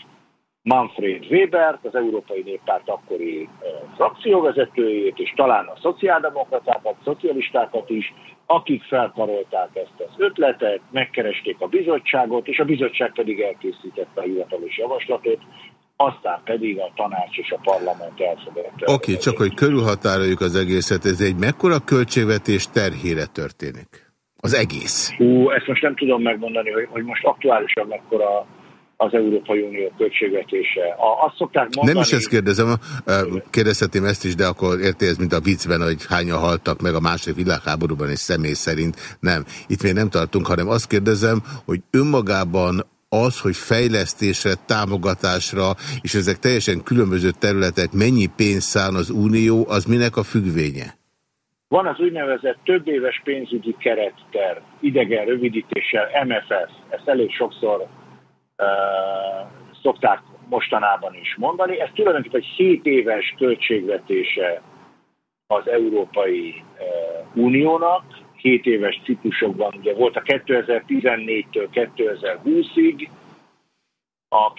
Manfred Webert, az Európai Néppárt akkori frakcióvezetőjét, és talán a szociáldemokratákat, szocialistákat is, akik felkarolták ezt az ötletet, megkeresték a bizottságot, és a bizottság pedig elkészítette a hivatalos javaslatot, aztán pedig a tanács és a parlament elfogadta. Oké, okay, csak hogy körülhatároljuk az egészet, ez egy mekkora költségvetés terhére történik? Az egész. Hú, ezt most nem tudom megmondani, hogy, hogy most aktuálisan mekkora az Európai Unió költségvetése. A, azt szokták mondani... Nem is ezt kérdezem, kérdezhetném ezt is, de akkor érti ez, mint a viccben, hogy hányan haltak meg a második világháborúban, és személy szerint nem. Itt még nem tartunk, hanem azt kérdezem, hogy önmagában az, hogy fejlesztésre, támogatásra, és ezek teljesen különböző területek, mennyi pénzt szán az Unió, az minek a függvénye? Van az úgynevezett több éves pénzügyi keretterv, idegen rövidítéssel MFF, ezt elég sokszor uh, szokták mostanában is mondani. Ez tulajdonképpen egy 7 éves költségvetése az Európai uh, Uniónak, 7 éves ciklusokban, ugye volt a 2014-től 2020-ig, a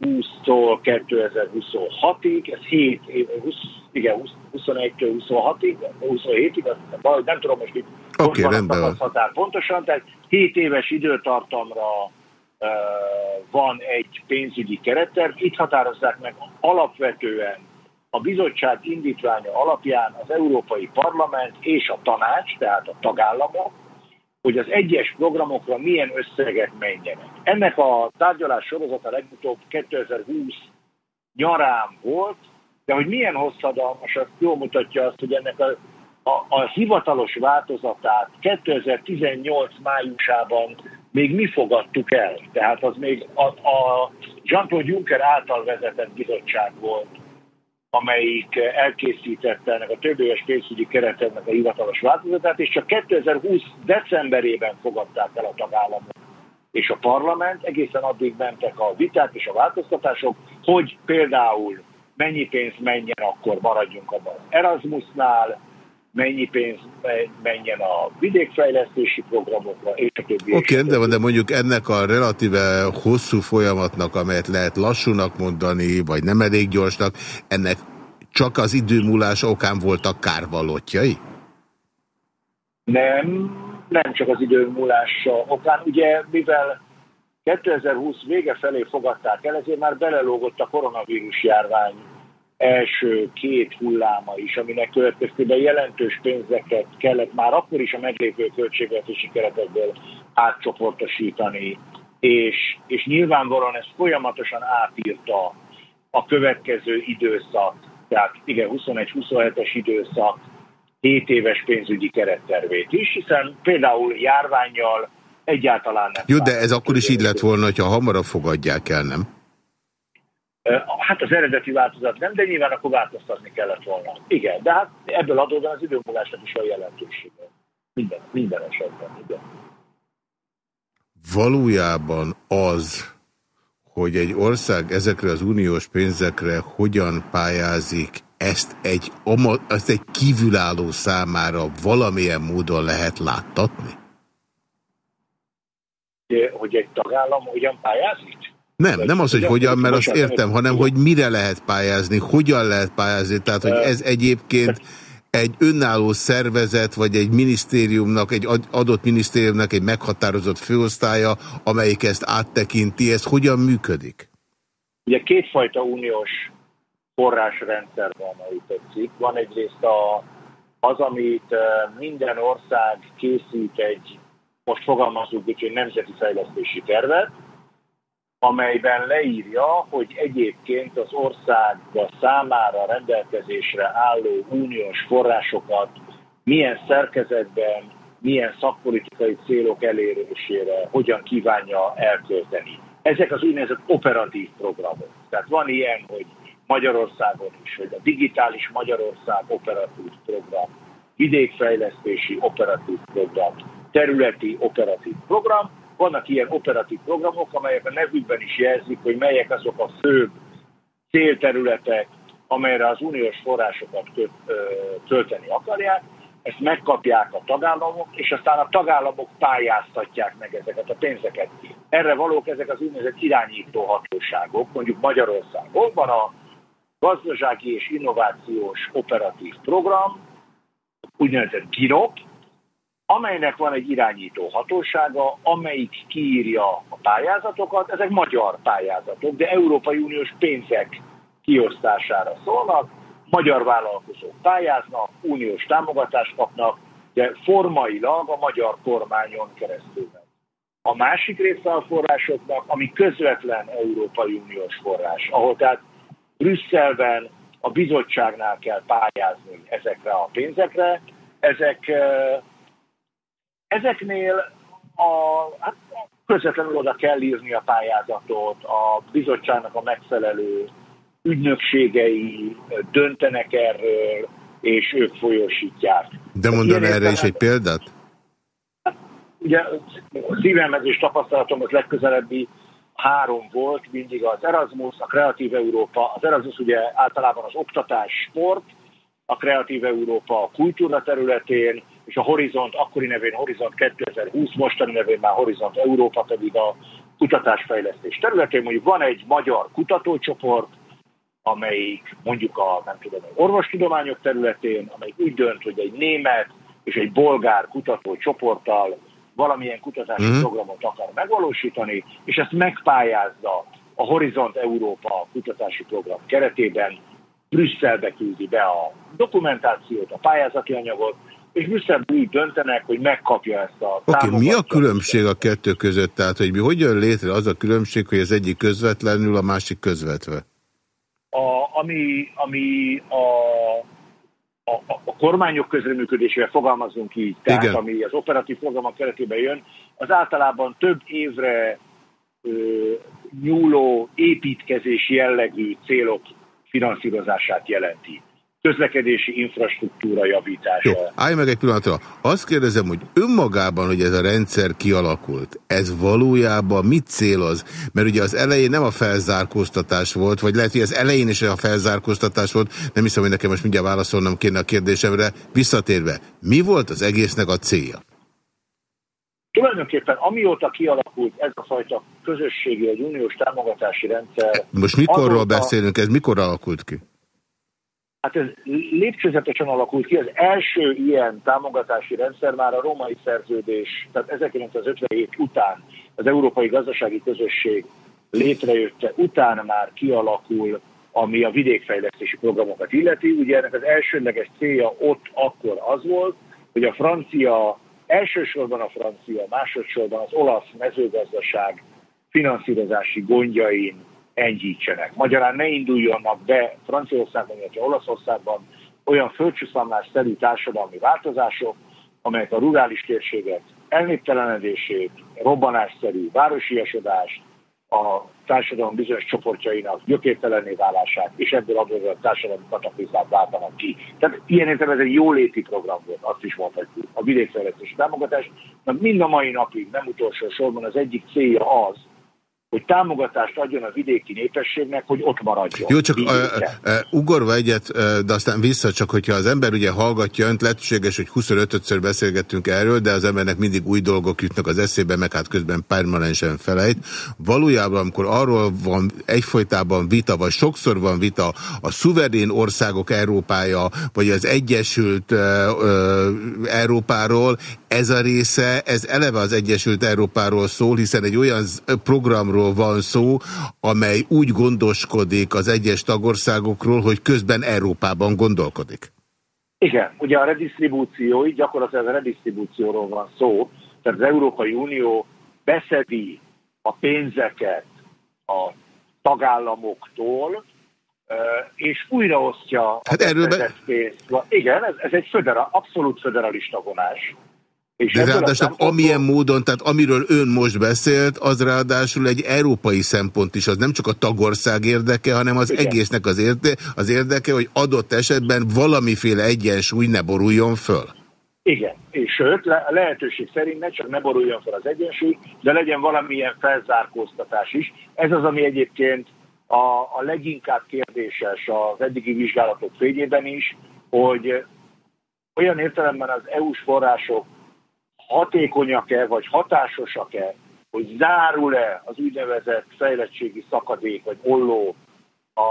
2020-tól 2026-ig, ez 7 év, 20, igen, 21-től 26-ig, 27-ig, nem tudom most itt okay, rendben. határ pontosan, tehát 7 éves időtartamra uh, van egy pénzügyi keretterv, itt határozzák meg alapvetően a bizottság indítványa alapján az Európai Parlament és a tanács, tehát a tagállamok, hogy az egyes programokra milyen összegek menjenek. Ennek a tárgyalás sorozata legutóbb 2020 nyarán volt, de hogy milyen hosszadalmas, az jól mutatja azt, hogy ennek a, a, a hivatalos változatát 2018 májusában még mi fogadtuk el. Tehát az még a, a Jean-Claude Juncker által vezetett bizottság volt, amelyik elkészítette ennek a több éves pénzügyi keretetnek a hivatalos változatát, és csak 2020 decemberében fogadták el a tagállamok. És a parlament, egészen addig mentek a viták és a változtatások, hogy például mennyi pénz menjen, akkor maradjunk abban. Erasmusnál, mennyi pénz menjen a vidékfejlesztési programokra, és a többi. Oké, okay, de, de mondjuk ennek a relatíve hosszú folyamatnak, amelyet lehet lassúnak mondani, vagy nem elég gyorsnak, ennek csak az időmúlás okán voltak kárvalótjai? Nem, nem csak az időmúlása okán. Ugye, mivel 2020 vége felé fogadták el, ezért már belelógott a koronavírus járvány első két hulláma is, aminek következtében jelentős pénzeket kellett már akkor is a meglévő költségvetési keretekből átcsoportosítani, és, és nyilvánvalóan ez folyamatosan átírta a következő időszak, tehát igen, 21-27-es időszak 7 éves pénzügyi kerettervét is, hiszen például járványjal egyáltalán nem. Jó, de ez akkor is így lett volna, hogyha hamarabb fogadják el, nem? Hát az eredeti változat nem, de nyilván akkor változtatni kellett volna. Igen, de hát ebből adódóan az időmúlásnak is a jelentősége. Minden, minden esetben, igen. Valójában az, hogy egy ország ezekre az uniós pénzekre hogyan pályázik, ezt egy, ezt egy kívülálló számára valamilyen módon lehet láttatni? Hogy egy tagállam hogyan pályázik? Nem, nem az, hogy hogyan, mert azt értem, hanem hogy mire lehet pályázni, hogyan lehet pályázni. Tehát, hogy ez egyébként egy önálló szervezet, vagy egy minisztériumnak, egy adott minisztériumnak egy meghatározott főosztálya, amelyik ezt áttekinti, ez hogyan működik? Ugye kétfajta uniós forrásrendszer van, ahogy tetszik. Van egyrészt a, az, amit minden ország készít egy, most fogalmazunk úgy, hogy nemzeti fejlesztési tervet, amelyben leírja, hogy egyébként az ország számára rendelkezésre álló uniós forrásokat milyen szerkezetben, milyen szakpolitikai célok elérésére hogyan kívánja elkölteni. Ezek az úgynevezett operatív programok. Tehát van ilyen, hogy Magyarországon is, hogy a digitális Magyarország operatív program, vidékfejlesztési operatív program, területi operatív program, vannak ilyen operatív programok, amelyek a nevükben is jelzik, hogy melyek azok a főbb célterületek, amelyre az uniós forrásokat tölteni akarják, ezt megkapják a tagállamok, és aztán a tagállamok pályáztatják meg ezeket a pénzeket. Erre valók ezek az úgynevezett irányító hatóságok, mondjuk Magyarországon van a gazdasági és innovációs operatív program, úgynevezett GIROP, amelynek van egy irányító hatósága, amelyik kiírja a pályázatokat, ezek magyar pályázatok, de Európai Uniós pénzek kiosztására szólnak, magyar vállalkozók pályáznak, uniós támogatást kapnak, de formailag a magyar kormányon keresztül. A másik része a forrásoknak, ami közvetlen Európai Uniós forrás, ahol tehát Brüsszelben a bizottságnál kell pályázni ezekre a pénzekre, ezek Ezeknél a, hát közvetlenül oda kell írni a pályázatot, a bizottságnak a megfelelő ügynökségei döntenek erről, és ők folyósítják. De mondan erre is egy példát? Ugye szívemhez és tapasztalatom az legközelebbi három volt, mindig az Erasmus, a Kreatív Európa. Az Erasmus ugye általában az oktatás, sport, a Kreatív Európa a kultúra területén, és a Horizont, akkori nevén Horizont 2020, mostani nevén már Horizont Európa pedig a kutatásfejlesztés területén. Mondjuk van egy magyar kutatócsoport, amelyik mondjuk a nem tudom, orvostudományok területén, amelyik úgy dönt, hogy egy német és egy bolgár kutatócsoporttal valamilyen kutatási mm. programot akar megvalósítani, és ezt megpályázza a Horizont Európa kutatási program keretében, Brüsszelbe küldi be a dokumentációt, a pályázati anyagot, és Brüsszelben úgy döntenek, hogy megkapja ezt a Oké, okay, mi a különbség a kettő között? Tehát, hogy mi hogyan létre az a különbség, hogy az egyik közvetlenül, a másik közvetve? A, ami, ami a, a, a kormányok közreműködésével fogalmazunk így, tehát Igen. ami az operatív programok keretében jön, az általában több évre ö, nyúló építkezés jellegű célok finanszírozását jelenti közlekedési infrastruktúra javítása. Jó, állj meg egy pillanatra. Azt kérdezem, hogy önmagában, hogy ez a rendszer kialakult, ez valójában mit céloz? Mert ugye az elején nem a felzárkóztatás volt, vagy lehet, hogy az elején is a felzárkóztatás volt, nem hiszem, hogy nekem most mindjárt válaszolnom kéne a kérdésemre. Visszatérve, mi volt az egésznek a célja? Tulajdonképpen amióta kialakult ez a fajta közösségi, egy uniós támogatási rendszer... Most mikorról azóta... beszélünk, ez mikor alakult ki? Hát ez lépcsőzetesen alakult ki. Az első ilyen támogatási rendszer már a római szerződés, tehát 1957 után az Európai Gazdasági Közösség létrejötte, után már kialakul, ami a vidékfejlesztési programokat illeti. Ugye ennek az elsőleges célja ott akkor az volt, hogy a francia, elsősorban a francia, másodszorban az olasz mezőgazdaság finanszírozási gondjain enyhítsenek. Magyarán ne induljonnak be Franciaországban, illetve Olaszországban olyan földcsúszamlás-szerű társadalmi változások, amelyek a rurális térségek elnéptelenedését, robbanásszerű városiasodást, a társadalom bizonyos csoportjainak gyökértelenné válását, és ebből adódó a társadalmi kataklizmát váltanak ki. Tehát ilyen értem ez egy jóléti program volt, azt is mondhatjuk, a vidékfejlesztési támogatás. mind a mai napig, nem utolsó sorban az egyik célja az, hogy támogatást adjon a vidéki népességnek, hogy ott maradjon. Jó, csak uh, uh, ugorva egyet, uh, de aztán vissza, csak hogyha az ember ugye hallgatja önt, lehetséges, hogy 25-ször beszélgettünk erről, de az embernek mindig új dolgok jutnak az eszébe, meg hát közben permanensen felejt. Valójában, amikor arról van egyfolytában vita, vagy sokszor van vita a szuverén országok Európája, vagy az Egyesült uh, uh, Európáról, ez a része, ez eleve az Egyesült Európáról szól, hiszen egy olyan programról van szó, amely úgy gondoskodik az egyes tagországokról, hogy közben Európában gondolkodik. Igen, ugye a redistribúció, így gyakorlatilag a redistribúcióról van szó, tehát az Európai Unió beszedi a pénzeket a tagállamoktól, és újraosztja hát a erről be... pénzt. Igen, ez, ez egy födera, abszolút föderalista vonás. És De ráadásul amilyen módon, tehát amiről ön most beszélt, az ráadásul egy európai szempont is, az nem csak a tagország érdeke, hanem az Igen. egésznek az, érde, az érdeke, hogy adott esetben valamiféle egyensúly ne boruljon föl. Igen, és sőt, le, lehetőség szerint ne csak ne boruljon fel az egyensúly, de legyen valamilyen felzárkóztatás is. Ez az, ami egyébként a, a leginkább kérdéses az eddigi vizsgálatok fényében is, hogy olyan értelemben az EU-s források hatékonyak-e, vagy hatásosak-e, hogy zárul-e az úgynevezett fejlettségi szakadék, vagy olló a,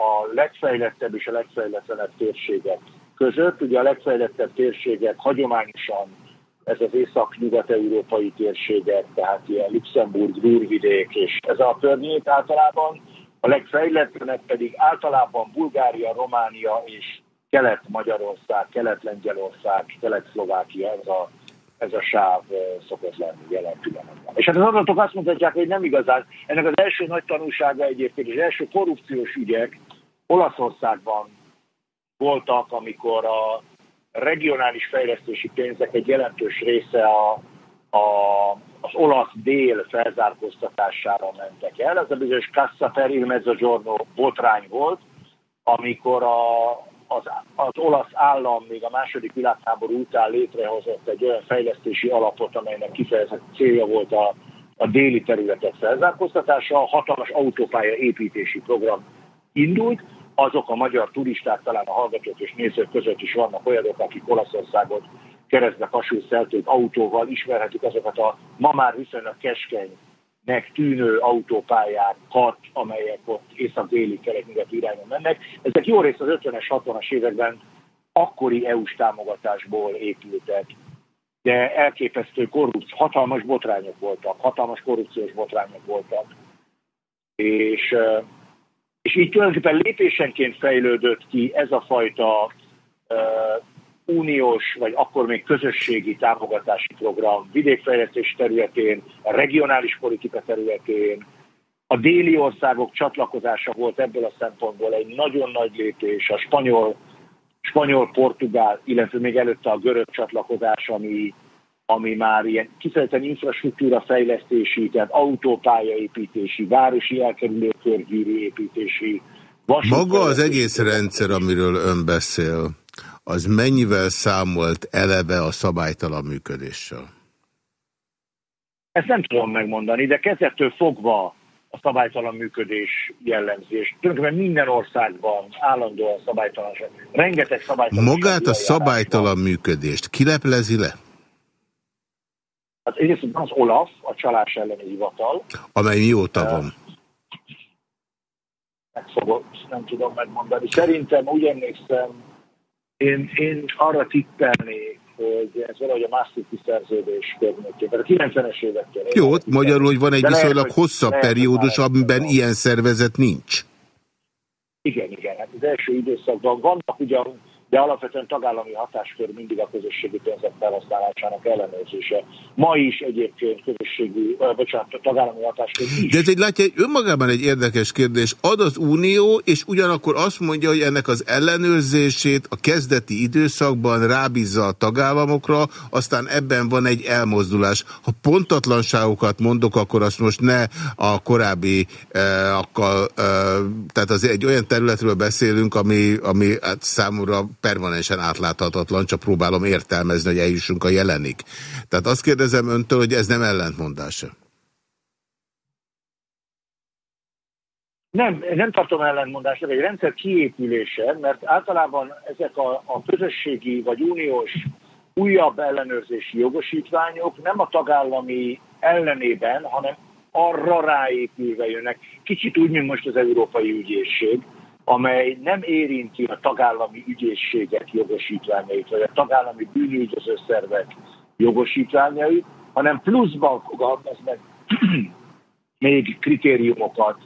a legfejlettebb és a legfejletlenebb térségek között. Ugye a legfejlettebb térségek hagyományosan ez az észak-nyugat-európai térségek, tehát ilyen Luxemburg, Rúrvidék és ez a környék általában. A legfejletlenek pedig általában Bulgária, Románia és Kelet-Magyarország, Kelet-Lengyelország, Kelet-Szlovákia, ez a ez a sáv szokott lenni jelen pillanatban. És hát az adatok azt mutatják, hogy nem igazán. Ennek az első nagy tanulsága egyébként, az első korrupciós ügyek Olaszországban voltak, amikor a regionális fejlesztési pénzek egy jelentős része a, a, az olasz dél felzárkóztatására mentek el. Ez a bizonyos Cassa per il Mezzogiorno botrány volt, amikor a, az, az olasz állam még a második világháború után létrehozott egy olyan fejlesztési alapot, amelynek kifejezett célja volt a, a déli területek felzárkóztatása, a hatalmas autópálya építési program indult, azok a magyar turisták, talán a hallgatók és nézők között is vannak olyanok, akik Olaszországot keresztbe kasul autóval ismerhetik azokat a ma már viszonylag keskenynek tűnő autópályákat, amelyek ott észak-déli kelet-nyugat irányon mennek. Ezek jó részt az 50-es, 60-as években akkori EU-s támogatásból épültek, de elképesztő korrupció, hatalmas botrányok voltak, hatalmas korrupciós botrányok voltak. És és így tulajdonképpen lépésenként fejlődött ki ez a fajta uniós, vagy akkor még közösségi támogatási program vidékfejlesztés területén, a regionális politika területén. A déli országok csatlakozása volt ebből a szempontból egy nagyon nagy lépés. A spanyol, spanyol-portugál, illetve még előtte a görög csatlakozás, ami ami már ilyen kifejezetten infrastruktúra fejlesztési, tehát autópályaépítési, városi elkerülő körgyűrű építési. Maga az egész rendszer, amiről ön beszél, az mennyivel számolt eleve a szabálytalan működéssel? Ezt nem tudom megmondani, de kezdettől fogva a szabálytalan működés jellemzi, és tulajdonképpen minden országban állandóan szabálytalan, rengeteg szabálytalan. Magát a szabálytalan működést kileplezi le? Hát egyrészt az OLAF, a csalás elleni hivatal. Amely mióta van? Megfogott, nem tudom megmondani. Szerintem úgy emlékszem, én, én arra tippelnék, hogy ez valahogy a Maastrichti szerződés környékében, a 90-es évektől. Jó, magyarul, hogy van egy viszonylag lehet, hosszabb lehet, periódus, amiben van. ilyen szervezet nincs. Igen, igen. Hát az első időszakban vannak ugyan de alapvetően tagállami hatáskör mindig a közösségi pénzek felhasználásának ellenőrzése. Ma is egyébként közösségi, bocsánat, a tagállami hatáskör is. De ez egy látja, önmagában egy érdekes kérdés. Ad az Unió, és ugyanakkor azt mondja, hogy ennek az ellenőrzését a kezdeti időszakban rábízza a tagállamokra, aztán ebben van egy elmozdulás. Ha pontatlanságokat mondok, akkor azt most ne a korábbi eh, akkal, eh, tehát az egy olyan területről beszélünk, ami, ami hát számomra permanensen átláthatatlan, csak próbálom értelmezni, hogy eljussunk a jelenik. Tehát azt kérdezem öntől, hogy ez nem ellentmondása. Nem, nem tartom ellentmondásnak egy rendszer kiépülése, mert általában ezek a, a közösségi vagy uniós újabb ellenőrzési jogosítványok nem a tagállami ellenében, hanem arra ráépülve jönnek. Kicsit úgy, mint most az Európai Ügyészség, amely nem érinti a tagállami ügyészségek jogosítványait, vagy a tagállami bűnüldöző szervek jogosítványait, hanem pluszban fogalmaz meg még kritériumokat,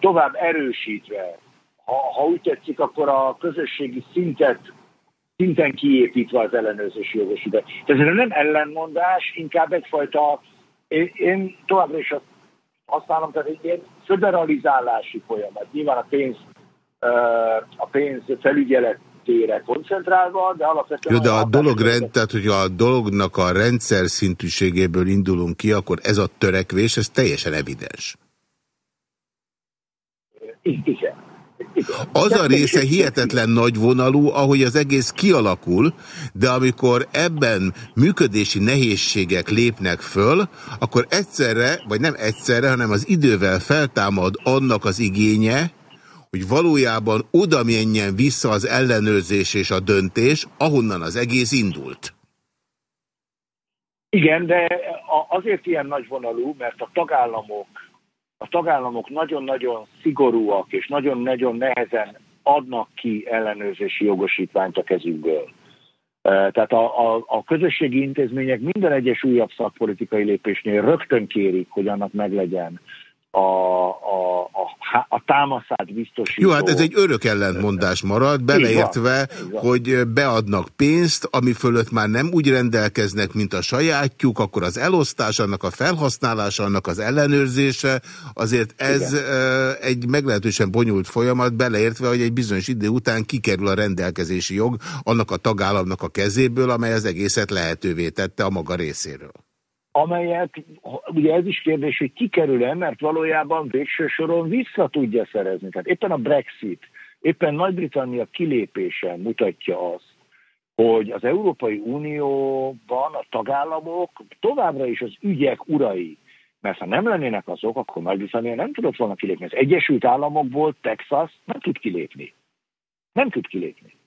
tovább erősítve, ha, ha úgy tetszik, akkor a közösségi szintet szinten kiépítve az ellenőrzési jogosítvány. Tehát ez nem ellenmondás, inkább egyfajta, én, én továbbra is azt használom, tehát egy ilyen föderalizálási folyamat. Nyilván a pénz a pénz felügyeletére koncentrálva, de alapvetően... Jó, de a, a dolog rend, tehát hogyha a dolognak a rendszer szintűségéből indulunk ki, akkor ez a törekvés, ez teljesen evidens. Igen. Az a része hihetetlen nagyvonalú, ahogy az egész kialakul, de amikor ebben működési nehézségek lépnek föl, akkor egyszerre, vagy nem egyszerre, hanem az idővel feltámad annak az igénye, hogy valójában oda menjen vissza az ellenőrzés és a döntés, ahonnan az egész indult. Igen, de azért ilyen nagyvonalú, mert a tagállamok a tagállamok nagyon-nagyon szigorúak és nagyon-nagyon nehezen adnak ki ellenőrzési jogosítványt a kezükből. Tehát a, a, a közösségi intézmények minden egyes újabb szakpolitikai lépésnél rögtön kérik, hogy annak meglegyen a, a, a, a támaszát biztosító... Jó, hát ez egy örök ellentmondás marad, beleértve, hogy beadnak pénzt, ami fölött már nem úgy rendelkeznek, mint a sajátjuk, akkor az elosztás, annak a felhasználása, annak az ellenőrzése, azért ez Igen. egy meglehetősen bonyolult folyamat, beleértve, hogy egy bizonyos idő után kikerül a rendelkezési jog annak a tagállamnak a kezéből, amely az egészet lehetővé tette a maga részéről amelyet, ugye ez is kérdés, hogy kikerül-e, mert valójában végső soron vissza tudja szerezni. Tehát éppen a Brexit Éppen Nagy-Britannia kilépése mutatja azt, hogy az Európai Unióban a tagállamok továbbra is az ügyek urai, mert ha nem lennének azok, akkor Nagy-Britannia nem tudott volna kilépni. Az Egyesült Államokból Texas nem tud kilépni. Nem tud kilépni.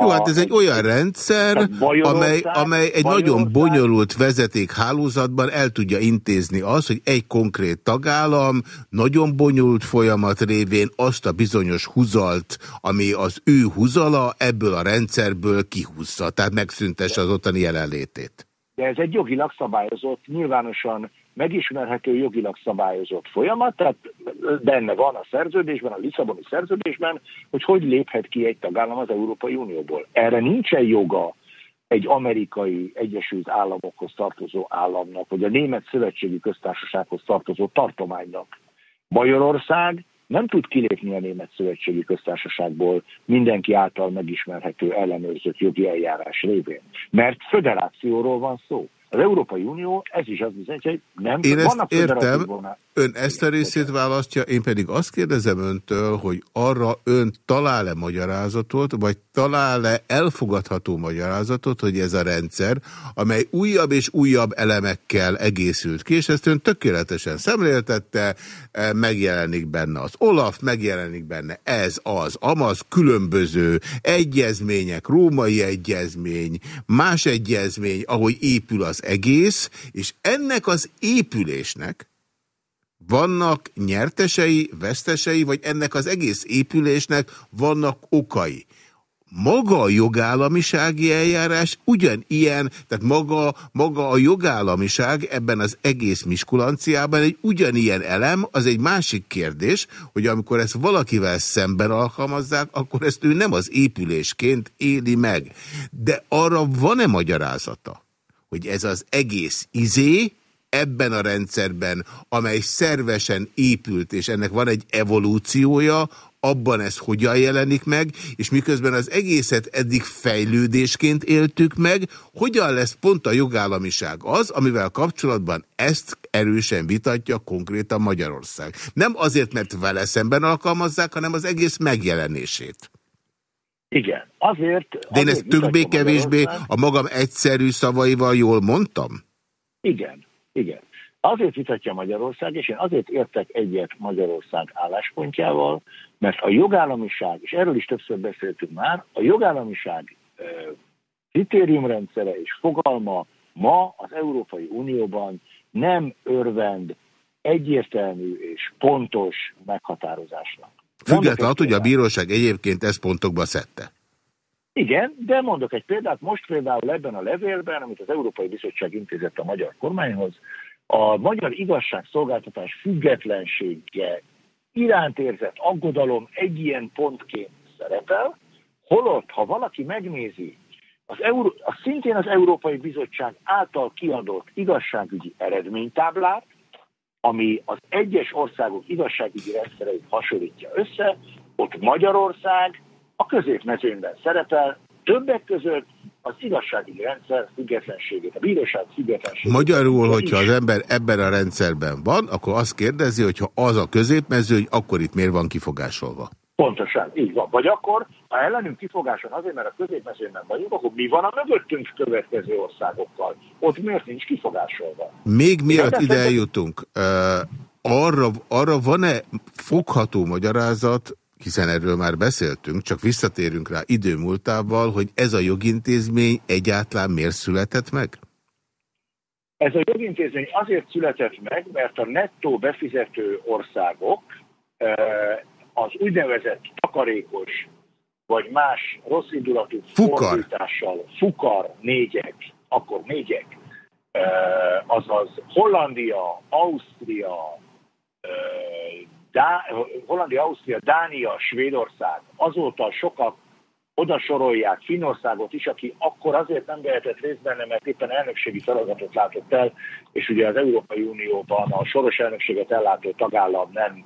Jó, hát ez egy olyan rendszer, amely, amely egy nagyon bonyolult vezetékhálózatban el tudja intézni azt, hogy egy konkrét tagállam nagyon bonyolult folyamat révén azt a bizonyos huzalt, ami az ő huzala, ebből a rendszerből kihúzza, tehát megszüntesse az ottani jelenlétét. De ez egy jogilag szabályozott, nyilvánosan megismerhető jogilag szabályozott folyamat, tehát benne van a szerződésben, a Lisszaboni szerződésben, hogy hogy léphet ki egy tagállam az Európai Unióból. Erre nincsen joga egy amerikai Egyesült Államokhoz tartozó államnak, vagy a Német Szövetségi Köztársasághoz tartozó tartománynak. Magyarország nem tud kilépni a Német Szövetségi Köztársaságból mindenki által megismerhető ellenőrzött jogi eljárás révén, mert föderációról van szó. Az Európai Unió, ez is az bizony, hogy nem Én ezt értem, ön ezt a részét választja, én pedig azt kérdezem öntől, hogy arra ön talál-e magyarázatot, vagy talál-e elfogadható magyarázatot, hogy ez a rendszer, amely újabb és újabb elemekkel egészült ki, és ezt ön tökéletesen szemléltette, eh, megjelenik benne az Olaf, megjelenik benne ez, az, amaz, különböző egyezmények, római egyezmény, más egyezmény, ahogy épül az egész, és ennek az épülésnek vannak nyertesei, vesztesei, vagy ennek az egész épülésnek vannak okai. Maga a jogállamisági eljárás ugyanilyen, tehát maga, maga a jogállamiság ebben az egész miskulanciában egy ugyanilyen elem, az egy másik kérdés, hogy amikor ezt valakivel szemben alkalmazzák, akkor ezt ő nem az épülésként éli meg. De arra van-e magyarázata? Hogy ez az egész izé ebben a rendszerben, amely szervesen épült, és ennek van egy evolúciója, abban ez hogyan jelenik meg, és miközben az egészet eddig fejlődésként éltük meg, hogyan lesz pont a jogállamiság az, amivel kapcsolatban ezt erősen vitatja konkrétan Magyarország. Nem azért, mert vele szemben alkalmazzák, hanem az egész megjelenését. Igen, azért... De én ezt többé-kevésbé a magam egyszerű szavaival jól mondtam? Igen, igen. Azért vitatja Magyarország, és én azért értek egyet Magyarország álláspontjával, mert a jogállamiság, és erről is többször beszéltünk már, a jogállamiság e, kritériumrendszere és fogalma ma az Európai Unióban nem örvend egyértelmű és pontos meghatározásnak. Független attól, hogy a bíróság egyébként ezt pontokba szedte. Igen, de mondok egy példát. Most például ebben a levélben, amit az Európai Bizottság intézett a magyar kormányhoz, a magyar igazságszolgáltatás függetlensége iránt érzett aggodalom egy ilyen pontként szerepel, holott, ha valaki megnézi az Euró a szintén az Európai Bizottság által kiadott igazságügyi eredménytáblát, ami az egyes országok igazságügyi rendszereit hasonlítja össze, ott Magyarország a középmezőnyben szerepel, többek között az igazságügyi rendszer függetlenségét, a bíróság függetlenségét. Magyarul, hogyha az ember ebben a rendszerben van, akkor azt kérdezi, hogy ha az a középmezőny, akkor itt miért van kifogásolva? Pontosan, így van. Vagy akkor, ha ellenünk kifogáson azért, mert a középmezőnyben vagyunk, akkor mi van a mögöttünk következő országokkal? Ott miért nincs kifogásolva? Még miatt ide eljutunk, arra, arra van-e fogható magyarázat, hiszen erről már beszéltünk, csak visszatérünk rá időmúltával, hogy ez a jogintézmény egyáltalán miért született meg? Ez a jogintézmény azért született meg, mert a nettó befizető országok az úgynevezett takarékos vagy más rossz indulatú fordítással, fukar négyek, akkor négyek, azaz Hollandia, Ausztria, Dá, Hollandia, Ausztria, Dánia, Svédország, azóta sokak oda sorolják Finnországot is, aki akkor azért nem vehetett részt benne, mert éppen elnökségi feladatot látott el, és ugye az Európai Unióban a soros elnökséget ellátó tagállam nem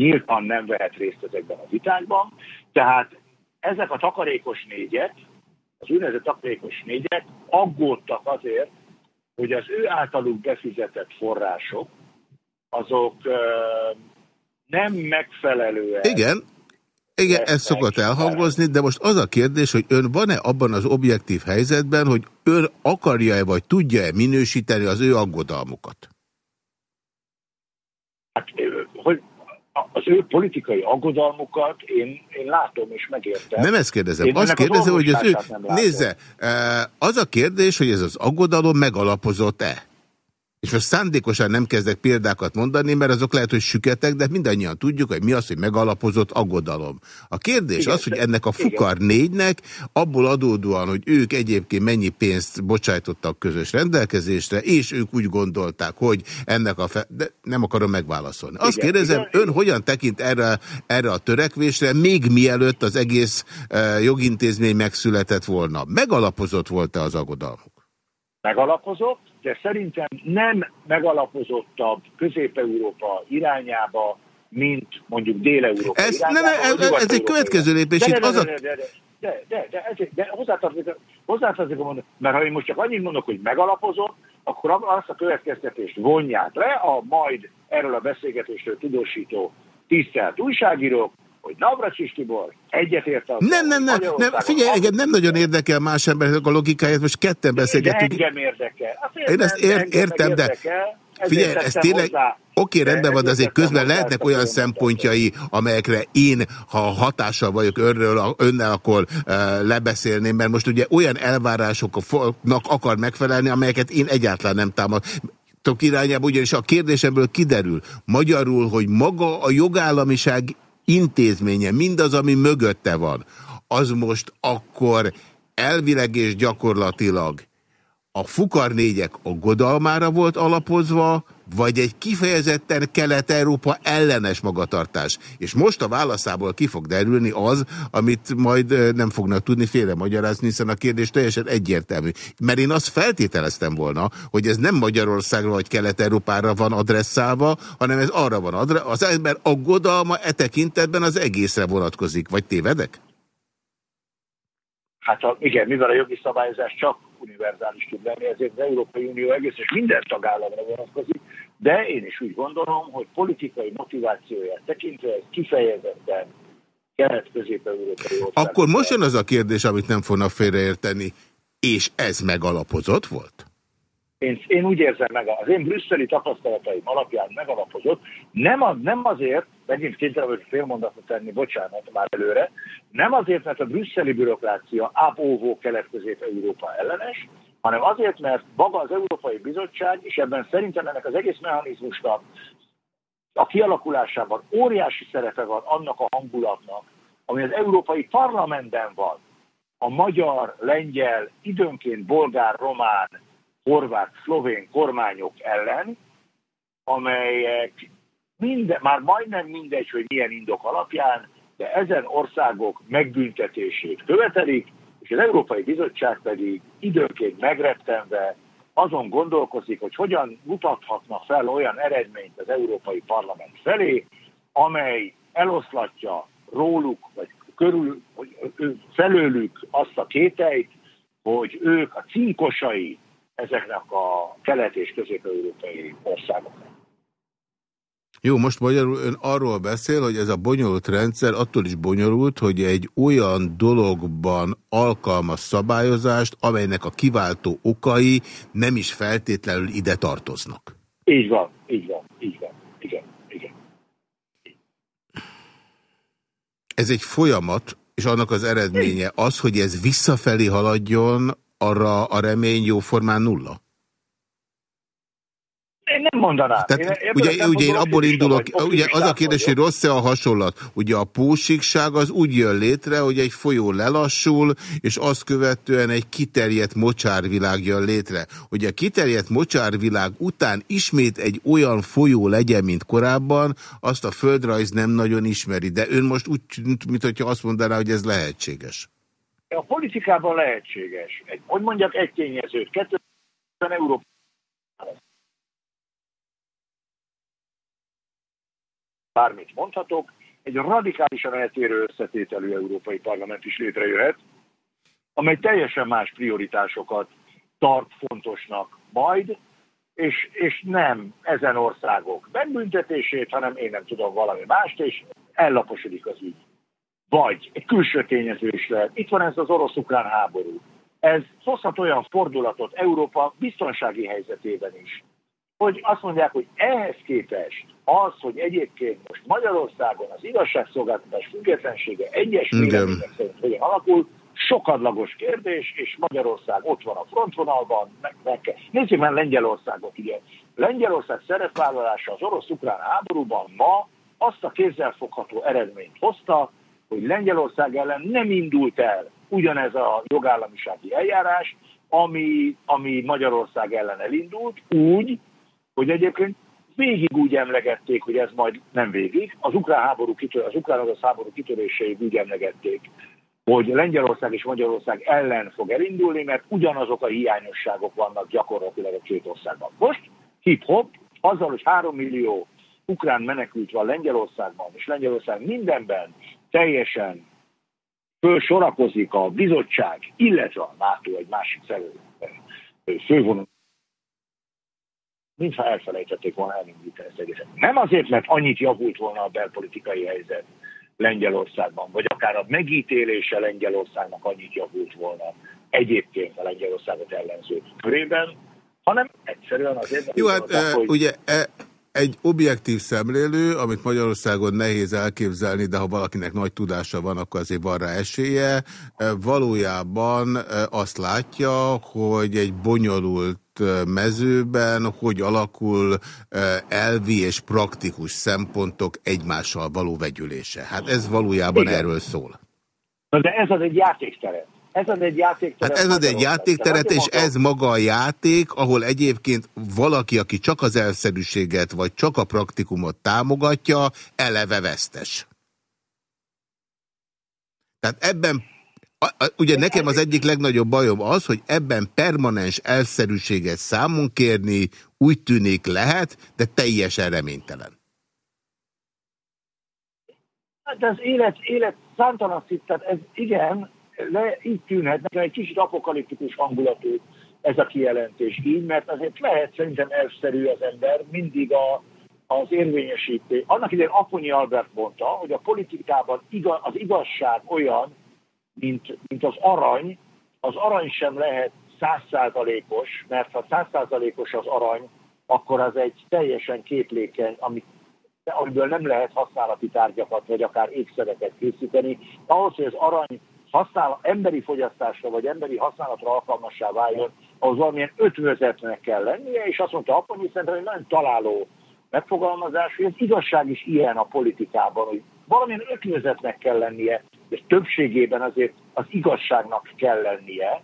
nyíltan nem vehet részt ezekben a vitákban. Tehát ezek a takarékos négyek, az úgynevezett takarékos négyek aggódtak azért, hogy az ő általuk befizetett források, azok nem megfelelően. Igen, igen, ez szokott elhangozni, de most az a kérdés, hogy ön van-e abban az objektív helyzetben, hogy ön akarja-e vagy tudja-e minősíteni az ő aggodalmukat? Hát, az ő politikai aggodalmukat én, én látom és megértem. Nem ezt kérdezem, én azt kérdezem, hogy az ő... Nézze, az a kérdés, hogy ez az aggodalom megalapozott-e? És most szándékosan nem kezdek példákat mondani, mert azok lehet, hogy süketek, de mindannyian tudjuk, hogy mi az, hogy megalapozott aggodalom. A kérdés igen, az, hogy ennek a Fukar igen. négynek abból adódóan, hogy ők egyébként mennyi pénzt bocsájtottak közös rendelkezésre, és ők úgy gondolták, hogy ennek a... Fe... De nem akarom megválaszolni. Azt igen, kérdezem, igen, ön hogyan tekint erre, erre a törekvésre, még mielőtt az egész uh, jogintézmény megszületett volna? Megalapozott volt-e az aggodalmuk? Megalapozott, de szerintem nem megalapozottabb Közép-Európa irányába, mint mondjuk Dél-Európa ez, irányába. Ne, ne, ez, ez egy következő lépés. De, de, de, de, de, de, de, de, ez, de hozzátartozik, hozzátartozik mondani, mert ha én most csak annyit mondok, hogy megalapozott, akkor azt a következtetést vonják le a majd erről a beszélgetésről tudósító tisztelt újságírók, hogy Navracsis Tibor egyetért a... Nem, nem, nem, nem figyelj, engem nem nagyon érdekel más emberek a logikáját, most ketten beszélgetünk. Engem érdekel. Hát én ezt ér, értem, de figyelj, ez tényleg... Oké, okay, rendben van, de azért közben lehetnek olyan szempontjai, amelyekre én, ha hatással vagyok önről, önnel, akkor uh, lebeszélném, mert most ugye olyan elvárásoknak akar megfelelni, amelyeket én egyáltalán nem támad irányába, ugyanis a kérdésemből kiderül magyarul, hogy maga a jogállamiság intézménye, mindaz, ami mögötte van, az most akkor elvileg és gyakorlatilag a Fukar négyek aggodalmára volt alapozva, vagy egy kifejezetten Kelet-Európa ellenes magatartás. És most a válaszából ki fog derülni az, amit majd nem fognak tudni félre magyarázni, hiszen a kérdés teljesen egyértelmű. Mert én azt feltételeztem volna, hogy ez nem Magyarországra vagy Kelet-Európára van adresszálva, hanem ez arra van adresszálva. Az ember aggodalma e tekintetben az egészre vonatkozik. Vagy tévedek? Hát a, igen, mivel a jogi szabályozás csak univerzális tud lenni, ezért az Európai Unió egész és minden tagállamra vonatkozik, de én is úgy gondolom, hogy politikai motivációját tekintve ez kifejezetten kelet-közép-európai. Akkor most jön az a kérdés, amit nem fognak félreérteni, és ez megalapozott volt? Én, én úgy érzem meg, az én brüsszeli tapasztalataim alapján megalapozott, nem, a, nem azért, megint kénytelen vagyok fél mondatot tenni, bocsánat már előre, nem azért, mert a brüsszeli bürokrácia ápóvó kelet-közép-európa ellenes, hanem azért, mert maga az Európai Bizottság, és ebben szerintem ennek az egész mechanizmusnak a kialakulásában óriási szerepe van annak a hangulatnak, ami az Európai Parlamentben van, a magyar, lengyel, időnként bolgár, román, horvát, szlovén kormányok ellen, amelyek minden, már majdnem mindegy, hogy milyen indok alapján, de ezen országok megbüntetését követelik, és az Európai Bizottság pedig időnként megrettenve azon gondolkozik, hogy hogyan mutathatna fel olyan eredményt az Európai Parlament felé, amely eloszlatja róluk, vagy körül, felőlük azt a kételyt, hogy ők a cinkosai ezeknek a kelet- és közép-európai országoknak. Jó, most magyarul ön arról beszél, hogy ez a bonyolult rendszer attól is bonyolult, hogy egy olyan dologban alkalmaz szabályozást, amelynek a kiváltó okai nem is feltétlenül ide tartoznak. Így van, így van, így van. Igen, igen. Ez egy folyamat, és annak az eredménye az, hogy ez visszafelé haladjon, arra a remény jóformán nulla? Én nem mondanám. Tehát, én, ugye, ugye én abból indulok, ugye az a kérdés, hogy rossz-e a hasonlat. Ugye a pósikság az úgy jön létre, hogy egy folyó lelassul, és azt követően egy kiterjedt mocsárvilág jön létre. Hogy a kiterjedt mocsárvilág után ismét egy olyan folyó legyen, mint korábban, azt a földrajz nem nagyon ismeri. De ön most úgy, mint hogyha azt mondaná, hogy ez lehetséges. A politikában lehetséges. Egy, hogy mondjak egy tényezőt. 2000 Európa bármit mondhatok, egy radikálisan eltérő összetételű Európai Parlament is létrejöhet, amely teljesen más prioritásokat tart fontosnak majd, és, és nem ezen országok megbüntetését, hanem én nem tudom valami mást, és ellaposodik az ügy. Vagy egy külső tényező is lehet. Itt van ez az orosz-ukrán háború. Ez hozhat olyan fordulatot Európa biztonsági helyzetében is, hogy azt mondják, hogy ehhez képest az, hogy egyébként most Magyarországon az igazságszolgáltatás függetlensége egyes vélemények szerint hogyan alakul, sokadlagos kérdés, és Magyarország ott van a frontvonalban, meg, meg kell. Nézzük meg Lengyelországot, ugye. Lengyelország szerepvállalása az orosz-ukrán háborúban ma azt a kézzelfogható eredményt hozta, hogy Lengyelország ellen nem indult el ugyanez a jogállamisági eljárás, ami, ami Magyarország ellen elindult, úgy, hogy egyébként végig úgy emlegették, hogy ez majd nem végig, az ukrán háború kitör, az ukrán orosz háború kitöréséig úgy emlegették, hogy Lengyelország és Magyarország ellen fog elindulni, mert ugyanazok a hiányosságok vannak gyakorlatilag a két országban. Most hip-hop, azzal, hogy három millió ukrán menekült van Lengyelországban, és Lengyelország mindenben teljesen fölsorakozik a bizottság, illetve a NATO egy másik fővonal mintha elfelejtették volna elindítani ezt egészet. Nem azért, mert annyit javult volna a belpolitikai helyzet Lengyelországban, vagy akár a megítélése Lengyelországnak annyit javult volna egyébként a Lengyelországot ellenző körében, hanem egyszerűen azért, Jó, hát, hogy... ugye egy objektív szemlélő, amit Magyarországon nehéz elképzelni, de ha valakinek nagy tudása van, akkor azért van rá esélye, valójában azt látja, hogy egy bonyolult mezőben hogy alakul elvi és praktikus szempontok egymással való vegyülése. Hát ez valójában Igen. erről szól. Na de ez az egy játékteret. Ez ad egy játékteret. Hát ez ad egy játékteret, és ez maga a játék, ahol egyébként valaki, aki csak az elszerűséget, vagy csak a praktikumot támogatja, eleve vesztes. Tehát ebben, ugye nekem az egyik legnagyobb bajom az, hogy ebben permanens elszerűséget számon kérni úgy tűnik lehet, de teljesen reménytelen. Hát az élet, élet számtalan tehát ez igen, le, így tűnhet nekem egy kicsit apokaliptikus hangulatú ez a kijelentés így, mert azért lehet szerintem elszerű az ember, mindig a, az érvényesítés. Annak idején Aponyi Albert mondta, hogy a politikában igaz, az igazság olyan, mint, mint az arany, az arany sem lehet százszázalékos, mert ha százszázalékos az arany, akkor az egy teljesen képlékeny, amit amiből nem lehet használati tárgyakat, vagy akár ékszereket készíteni. Ahhoz, hogy az arany használ, emberi fogyasztásra vagy emberi használatra alkalmassá váljon, ahhoz valamilyen ötvözetnek kell lennie, és azt mondta Aponyi szerintem, hogy nagyon találó megfogalmazás, hogy az igazság is ilyen a politikában, hogy valamilyen ötvözetnek kell lennie, és többségében azért az igazságnak kell lennie,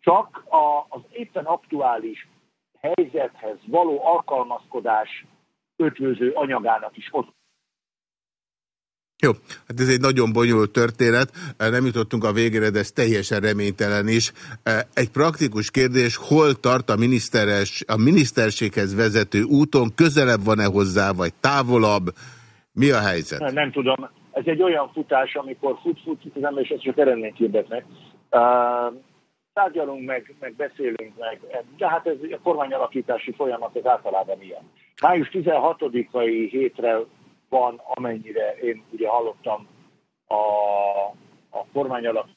csak a, az éppen aktuális helyzethez való alkalmazkodás ötvöző anyagának is ott jó, hát ez egy nagyon bonyolult történet, nem jutottunk a végére, de ez teljesen reménytelen is. Egy praktikus kérdés, hol tart a, miniszteres, a miniszterséghez vezető úton, közelebb van-e hozzá, vagy távolabb? Mi a helyzet? Nem, tudom. Ez egy olyan futás, amikor fut, fut, fut az ember, és ezt csak eredményt hirdetnek. Uh, tárgyalunk meg, meg beszélünk meg, de hát ez a kormányalakítási folyamat az általában ilyen. Május 16-ai hétre van, amennyire én ugye hallottam a, a kormány alatt,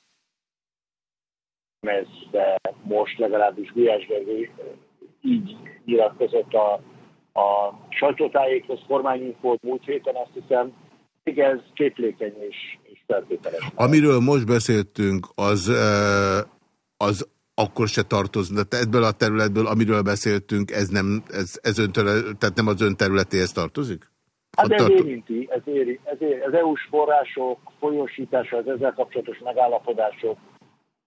de most legalábbis Gulyás Gergely így nyilatkozott a, a sajtótájékhoz, kormányinfót múlt héten, azt hiszem, ez képlékeny és, és feltételes. Amiről most beszéltünk, az, az akkor se tartozna. Tehát ebből a területből, amiről beszéltünk, ez nem, ez, ez ön tehát nem az ön területéhez tartozik? Hát ez érinti, ez, éri, ez éri, az EU-s források folyosítása, az ezzel kapcsolatos megállapodások,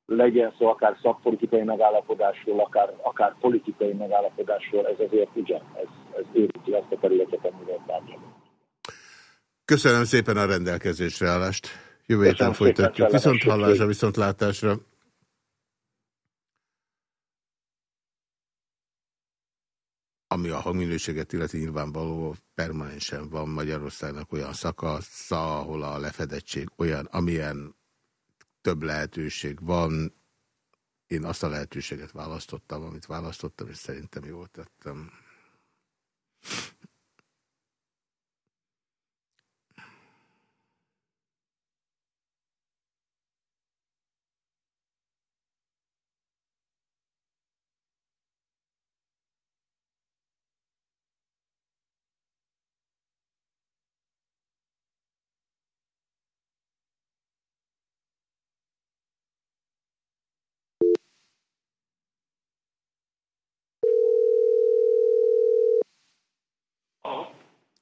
legyen szó akár szakpolitikai megállapodásról, akár, akár politikai megállapodásról, ez azért igen, ez, ez érinti azt a területet, amiről tárgyalunk. Köszönöm szépen a rendelkezésre állást. Jövő héten folytatjuk. Viszont hallásra, viszont látásra. Ami a hangminőséget illeti nyilvánvaló permanensen van Magyarországnak olyan szakasza, ahol a lefedettség olyan, amilyen több lehetőség van. Én azt a lehetőséget választottam, amit választottam, és szerintem jól tettem.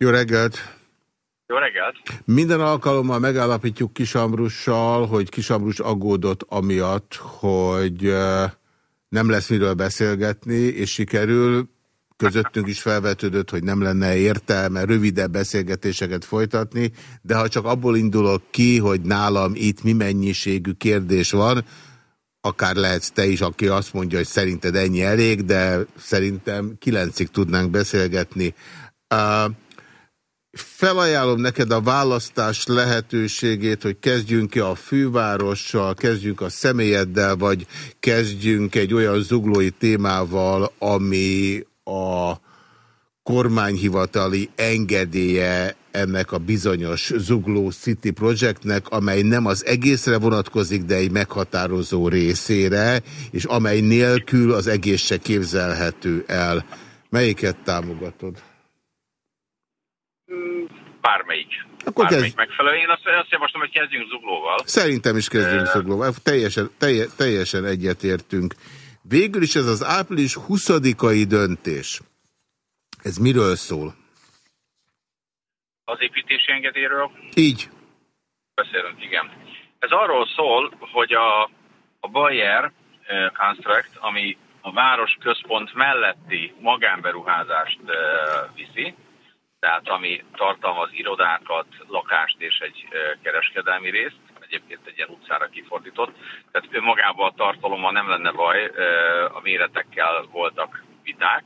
Jó reggelt! Jó reggelt! Minden alkalommal megállapítjuk Kisamrussal, hogy Kisamrus aggódott amiatt, hogy nem lesz miről beszélgetni, és sikerül. Közöttünk is felvetődött, hogy nem lenne értelme rövidebb beszélgetéseket folytatni, de ha csak abból indulok ki, hogy nálam itt mi mennyiségű kérdés van, akár lehetsz te is, aki azt mondja, hogy szerinted ennyi elég, de szerintem kilencig tudnánk beszélgetni. Uh, felajánlom neked a választás lehetőségét, hogy kezdjünk ki a fővárossal, kezdjünk a személyeddel, vagy kezdjünk egy olyan zuglói témával, ami a kormányhivatali engedélye ennek a bizonyos Zugló City Projectnek, amely nem az egészre vonatkozik, de egy meghatározó részére, és amely nélkül az egész se képzelhető el. Melyiket támogatod? Bármelyik. Akkor Bármelyik kezd... megfelelő. Én azt, azt javaslom, hogy kezdjünk Zuglóval. Szerintem is kezdjünk uh... Zuglóval. Teljesen, telje, teljesen egyetértünk. Végül is ez az április 20-ai döntés. Ez miről szól? Az építési engedélyről? Így. Beszélünk, igen. Ez arról szól, hogy a, a Bayer uh, Construct, ami a város központ melletti magánberuházást uh, viszi, tehát ami tartalmaz irodákat, lakást és egy kereskedelmi részt, egyébként egy ilyen utcára kifordított. Tehát önmagában a tartalommal nem lenne baj, a méretekkel voltak viták,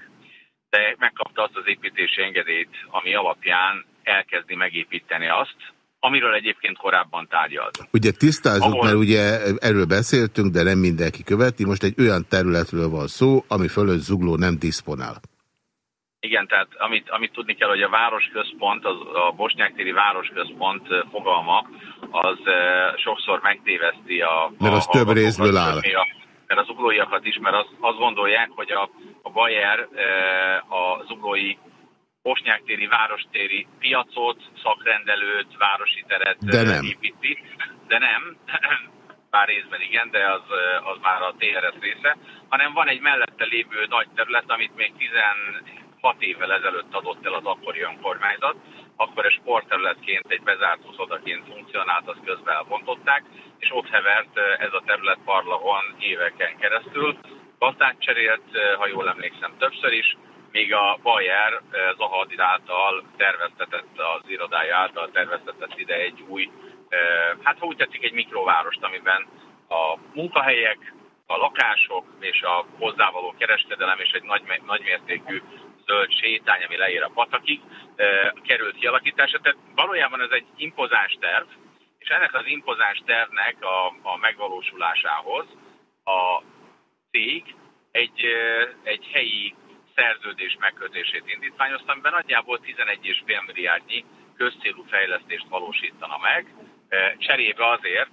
de megkapta azt az építési engedélyt, ami alapján elkezdi megépíteni azt, amiről egyébként korábban tárgyalt. Ugye tisztázzuk, Ahol... mert ugye erről beszéltünk, de nem mindenki követi. Most egy olyan területről van szó, ami fölött Zugló nem diszponál. Igen, tehát amit, amit tudni kell, hogy a városközpont, az, a Bosnyák-téri városközpont fogalma, az e, sokszor megtéveszti a... Mert az a, több részből áll. A, mert az uglóiakat is, mert az, azt gondolják, hogy a, a Bayer e, a zuglói Bosnyák-téri várostéri piacot, szakrendelőt, városi teret de nem. építi. De nem, pár részben igen, de az, az már a TRS része, hanem van egy mellette lévő nagy terület, amit még 10 hat évvel ezelőtt adott el az akkori önkormányzat, akkor egy sportterületként, egy bezárt úszodaként funkcionált, azt közben elbontották, és ott hevert ez a terület parlagon éveken keresztül. Gazdát cserélt, ha jól emlékszem, többször is, míg a Bayer Zaha által terveztetett, az irodája által terveztetett ide egy új, hát ha úgy tetszik, egy mikrovárost, amiben a munkahelyek, a lakások és a hozzávaló kereskedelem és egy nagy, nagymértékű zöld sétány, ami leér a patakig, került kialakításra. Tehát valójában ez egy impozáns terv, és ennek az impozáns tervnek a, a megvalósulásához a cég egy, egy helyi szerződés megkötését indítványozta, amiben nagyjából 11,5 milliárdnyi közcélú fejlesztést valósítana meg, cserébe azért,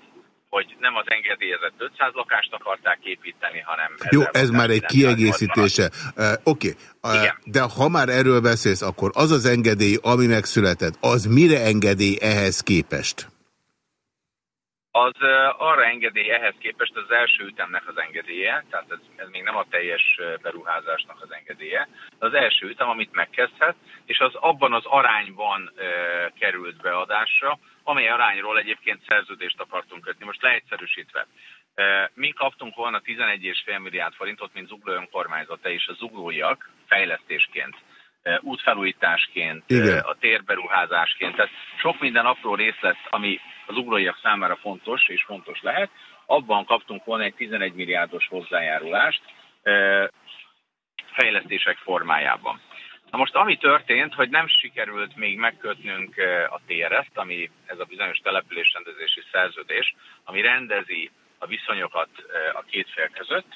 hogy nem az engedélyezett 500 lakást akarták építeni, hanem... Jó, ez már egy kiegészítése. Uh, Oké, okay. uh, de ha már erről beszélsz, akkor az az engedély, ami megszületett, az mire engedély ehhez képest? Az arra engedély ehhez képest az első ütemnek az engedélye, tehát ez, ez még nem a teljes beruházásnak az engedélye, az első ütem, amit megkezdhet, és az abban az arányban uh, került beadásra, amely arányról egyébként szerződést akartunk kötni. Most leegyszerűsítve. Mi kaptunk volna 11,5 milliárd forintot, mint zugló önkormányzata és a zuglóiak fejlesztésként, útfelújításként, Igen. a térberuházásként. Tehát sok minden apró részlet, ami az uglóiak számára fontos és fontos lehet. Abban kaptunk volna egy 11 milliárdos hozzájárulást fejlesztések formájában. Na most ami történt, hogy nem sikerült még megkötnünk a TRS-t, ami ez a bizonyos településrendezési szerződés, ami rendezi a viszonyokat a két fél között.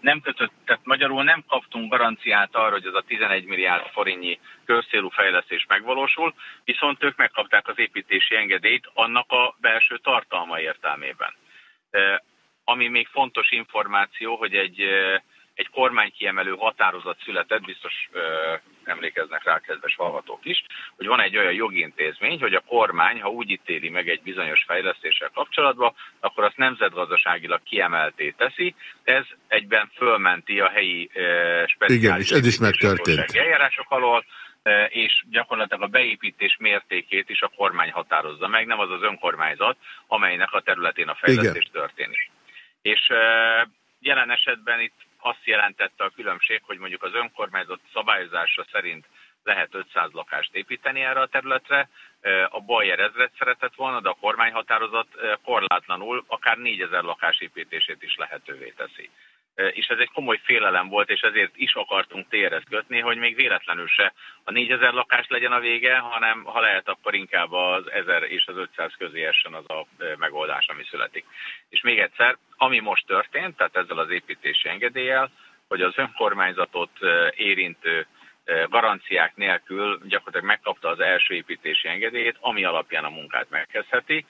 Nem kötött, tehát magyarul nem kaptunk garanciát arra, hogy ez a 11 milliárd forintnyi közszélú fejlesztés megvalósul, viszont ők megkapták az építési engedélyt annak a belső tartalma értelmében. Ami még fontos információ, hogy egy egy kormánykiemelő határozat született, biztos ö, emlékeznek rá kedves hallgatók is, hogy van egy olyan jogintézmény, hogy a kormány, ha úgy ítéli meg egy bizonyos fejlesztéssel kapcsolatban, akkor azt nemzetgazdaságilag kiemelté teszi. Ez egyben fölmenti a helyi ö, speciális Igen, és ez is megtörtént. eljárások alól, és gyakorlatilag a beépítés mértékét is a kormány határozza meg, nem az az önkormányzat, amelynek a területén a fejlesztés Igen. történik. És jelen esetben itt azt jelentette a különbség, hogy mondjuk az önkormányzat szabályozása szerint lehet 500 lakást építeni erre a területre, a Bayer ezret szeretett volna, de a kormányhatározat korlátlanul akár 4000 lakás építését is lehetővé teszi és ez egy komoly félelem volt, és ezért is akartunk térhez kötni, hogy még véletlenül se a 4000 lakás legyen a vége, hanem ha lehet, akkor inkább az 1000 és az 500 közé essen az a megoldás, ami születik. És még egyszer, ami most történt, tehát ezzel az építési engedéllyel, hogy az önkormányzatot érintő garanciák nélkül gyakorlatilag megkapta az első építési engedélyét, ami alapján a munkát megkezdheti,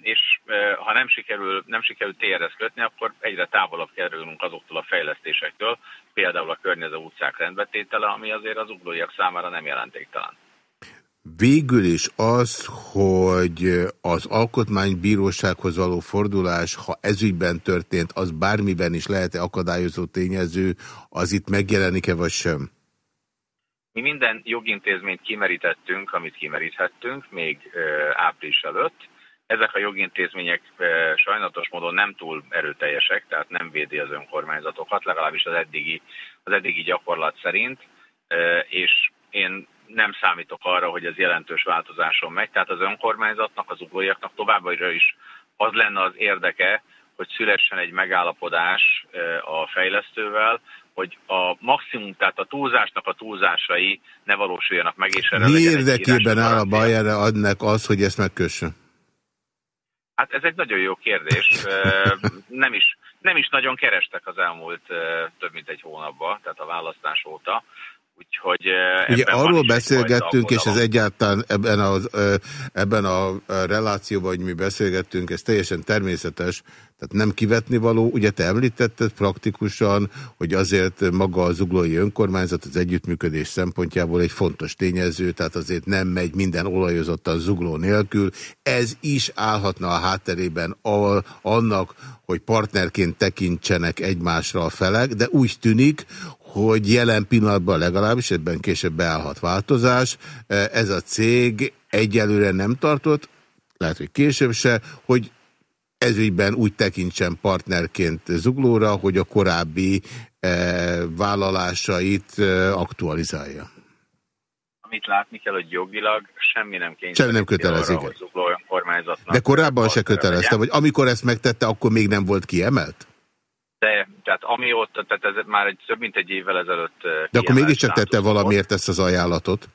és ha nem sikerül, nem sikerül térhez kötni, akkor egyre távolabb kerülünk azoktól a fejlesztésektől, például a környező utcák rendbetétele, ami azért az uglóiak számára nem jelentéktelen. Végül is az, hogy az alkotmánybírósághoz való fordulás, ha ezügyben történt, az bármiben is lehet-e akadályozó tényező, az itt megjelenik-e vagy sem? Mi minden jogintézményt kimerítettünk, amit kimeríthettünk, még április előtt. Ezek a jogintézmények sajnálatos módon nem túl erőteljesek, tehát nem védi az önkormányzatokat, legalábbis az eddigi, az eddigi gyakorlat szerint, és én nem számítok arra, hogy ez jelentős változáson megy, tehát az önkormányzatnak, az uglóiaknak továbbra is az lenne az érdeke, hogy szülessen egy megállapodás a fejlesztővel, hogy a maximum, tehát a túlzásnak a túlzásai ne valósuljanak meg, és erre Mi érdekében áll a baj erre adnak az, hogy ezt megkössön? Hát ez egy nagyon jó kérdés. nem, is, nem is nagyon kerestek az elmúlt több mint egy hónapban, tehát a választás óta. Úgyhogy Ugye arról beszélgettünk, és ez egyáltalán ebben a, ebben a relációban, hogy mi beszélgettünk, ez teljesen természetes, tehát nem kivetni való. Ugye te említetted praktikusan, hogy azért maga az uglói önkormányzat az együttműködés szempontjából egy fontos tényező, tehát azért nem megy minden olajozottan zugló nélkül. Ez is állhatna a hátterében annak, hogy partnerként tekintsenek egymásra a felek, de úgy tűnik, hogy jelen pillanatban legalábbis, ebben később beállhat változás, ez a cég egyelőre nem tartott, lehet, hogy később se, hogy ezügyben úgy tekintsen partnerként zuglóra, hogy a korábbi eh, vállalásait eh, aktualizálja. Amit látni kell, hogy jogilag semmi nem kényszerít. Semmi nem kötelez, arra, igen. De korábban se kötelezte, vagy amikor ezt megtette, akkor még nem volt kiemelt? De, tehát amióta, tehát ez már egy, több mint egy évvel ezelőtt De akkor mégiscsak tette valamiért ezt az ajánlatot?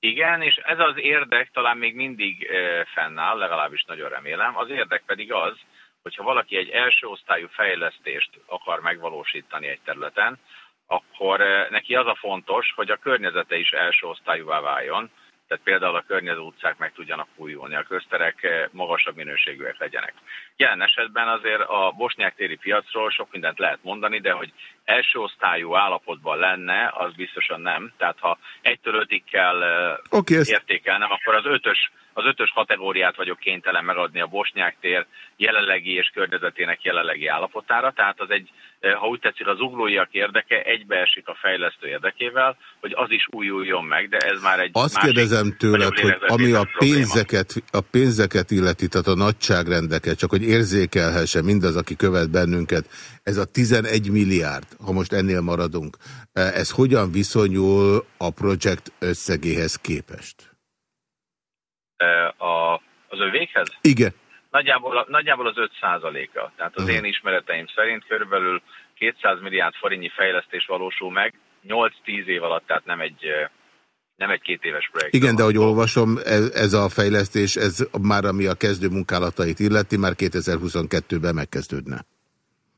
Igen, és ez az érdek talán még mindig fennáll, legalábbis nagyon remélem. Az érdek pedig az, hogyha valaki egy első osztályú fejlesztést akar megvalósítani egy területen, akkor neki az a fontos, hogy a környezete is első osztályúvá váljon, tehát például a környező utcák meg tudjanak újulni, a közterek eh, magasabb minőségűek legyenek. Jelen esetben azért a bosnyák téri piacról sok mindent lehet mondani, de hogy első osztályú állapotban lenne, az biztosan nem. Tehát ha egytől ötig kell okay, értékelnem, akkor az ötös az ötös kategóriát vagyok kénytelen megadni a Bosnyák tér jelenlegi és környezetének jelenlegi állapotára, tehát az egy, ha úgy tetszik, az uglóiak érdeke egybeesik a fejlesztő érdekével, hogy az is újuljon meg, de ez már egy Azt másik, kérdezem tőled, hogy ami a pénzeket, a pénzeket illeti, tehát a nagyságrendeket, csak hogy érzékelhesse mindaz, aki követ bennünket, ez a 11 milliárd, ha most ennél maradunk, eh, ez hogyan viszonyul a projekt összegéhez képest? a, az övékhez? Igen. Nagyjából, nagyjából az 5 a Tehát az uh -huh. én ismereteim szerint körülbelül 200 milliárd forintnyi fejlesztés valósul meg 8-10 év alatt, tehát nem egy nem egy két éves projekt. Igen, de ahogy olvasom, ez, ez a fejlesztés, ez már ami a kezdő munkálatait illeti, már 2022-ben megkezdődne.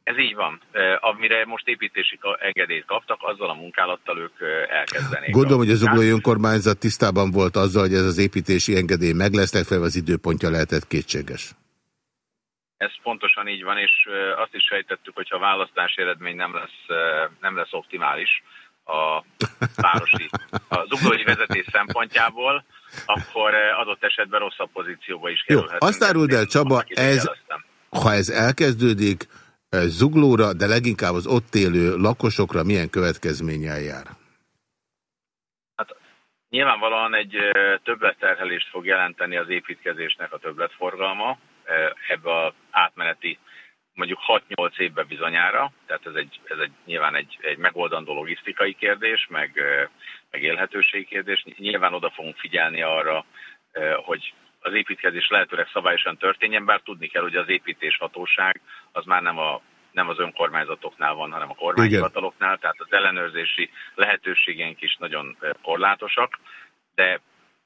Ez így van. Amire most építési engedélyt kaptak, azzal a munkálattal ők elkezdenék. Gondolom, hogy az uglói önkormányzat tisztában volt azzal, hogy ez az építési engedély meg lesz, legfeljebb az időpontja lehetett kétséges. Ez pontosan így van, és azt is sejtettük, hogy ha a választási eredmény nem lesz, nem lesz optimális a városi, az uglói vezetés szempontjából, akkor adott esetben rosszabb pozícióba is kerülhetünk. Jó, azt áruld el Csaba, ez, ha ez elkezdődik, zuglóra, de leginkább az ott élő lakosokra milyen következménnyel jár? Hát Nyilvánvalóan egy többletterhelést fog jelenteni az építkezésnek a többletforgalma ebbe az átmeneti mondjuk 6-8 évbe bizonyára, tehát ez egy, ez egy nyilván egy, egy megoldandó logisztikai kérdés, meg, meg élhetőségi kérdés. Nyilván oda fogunk figyelni arra, hogy az építkezés lehetőleg szabályosan történjen, bár tudni kell, hogy az építéshatóság az már nem a nem az önkormányzatoknál van, hanem a kormányhivataloknál, tehát az ellenőrzési lehetőségeink is nagyon korlátosak, de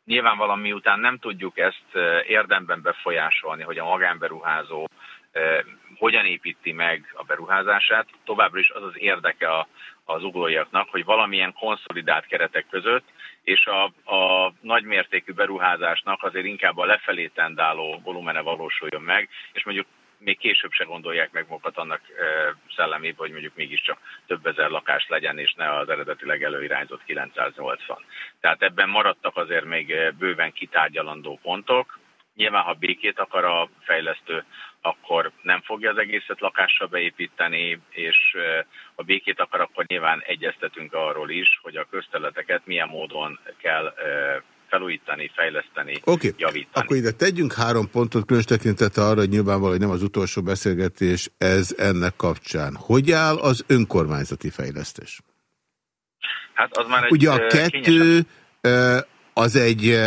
nyilvánvalóan miután nem tudjuk ezt érdemben befolyásolni, hogy a magánberuházó hogyan építi meg a beruházását, továbbra is az az érdeke az uglóiaknak, hogy valamilyen konszolidált keretek között, és a, a nagymértékű beruházásnak azért inkább a lefelé tendáló volumene valósuljon meg, és mondjuk még később se gondolják meg magukat annak szellemébe, hogy mondjuk mégiscsak több ezer lakás legyen, és ne az eredetileg előirányzott 980. Tehát ebben maradtak azért még bőven kitárgyalandó pontok. Nyilván, ha békét akar a fejlesztő, akkor nem fogja az egészet lakásra beépíteni, és ha békét akar, akkor nyilván egyeztetünk arról is, hogy a közterületeket milyen módon kell felújítani, fejleszteni, okay. javítani. Akkor ide tegyünk három pontot, különös tekintete arra, hogy nyilvánvaló, hogy nem az utolsó beszélgetés ez ennek kapcsán. Hogy áll az önkormányzati fejlesztés? Hát az már egy Ugye a kettő az egy,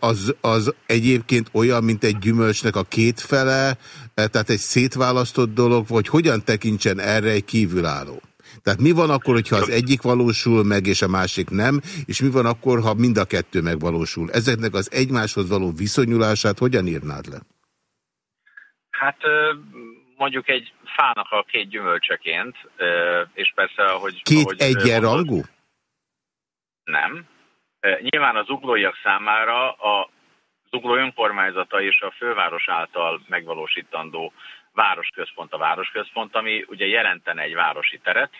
az, az egyébként olyan, mint egy gyümölcsnek a két fele, tehát egy szétválasztott dolog, vagy hogyan tekintsen erre egy kívülálló? Tehát mi van akkor, hogyha az egyik valósul meg, és a másik nem, és mi van akkor, ha mind a kettő megvalósul? Ezeknek az egymáshoz való viszonyulását hogyan írnád le? Hát mondjuk egy fának a két gyümölcseként, és persze, ahogy... Két egyenrangú? Nem. Nyilván az uglóiak számára a zugló önkormányzata és a főváros által megvalósítandó városközpont a városközpont, ami ugye jelentene egy városi teret,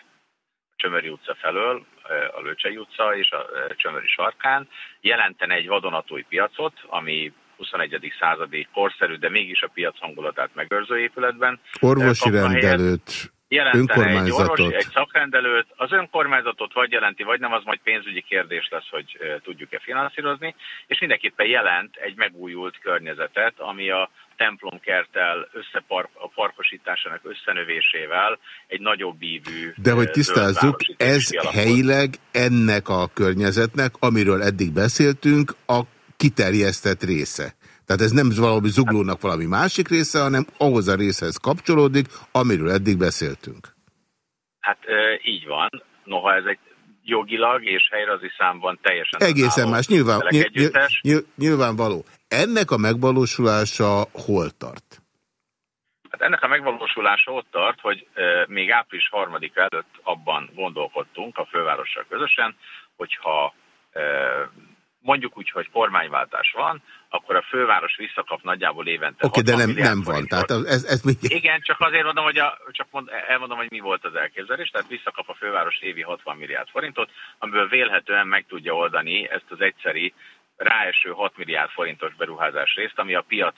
Csömöri utca felől, a Lőcsei utca és a Csömöri sarkán, jelentene egy vadonatúj piacot, ami 21. századi korszerű, de mégis a piac hangulatát megőrző épületben. Orvosi rendelőt, önkormányzatot. Egy, orvosi, egy szakrendelőt, az önkormányzatot vagy jelenti, vagy nem, az majd pénzügyi kérdés lesz, hogy tudjuk-e finanszírozni, és mindenképpen jelent egy megújult környezetet, ami a templomkerttel, összepark, a parkosításának összenövésével egy nagyobb ívű... De hogy tisztázzuk, ez helyileg ennek a környezetnek, amiről eddig beszéltünk, a kiterjesztett része. Tehát ez nem valami zuglónak valami másik része, hanem ahhoz a részhez kapcsolódik, amiről eddig beszéltünk. Hát így van. Noha ez egy jogilag és helyrazi számban teljesen... Egészen más, nyilván, nyilván, nyilvánvaló. Ennek a megvalósulása hol tart? Hát ennek a megvalósulása ott tart, hogy e, még április harmadik előtt abban gondolkodtunk a fővárossal közösen, hogyha e, mondjuk úgy, hogy kormányváltás van, akkor a főváros visszakap nagyjából évente Oké, okay, de nem, nem van. Tehát ez, ez mi... Igen, csak azért mondom, hogy a, csak mond, elmondom, hogy mi volt az elképzelés. Tehát visszakap a főváros évi 60 milliárd forintot, amiből vélhetően meg tudja oldani ezt az egyszeri ráeső 6 milliárd forintos beruházás részt, ami a piac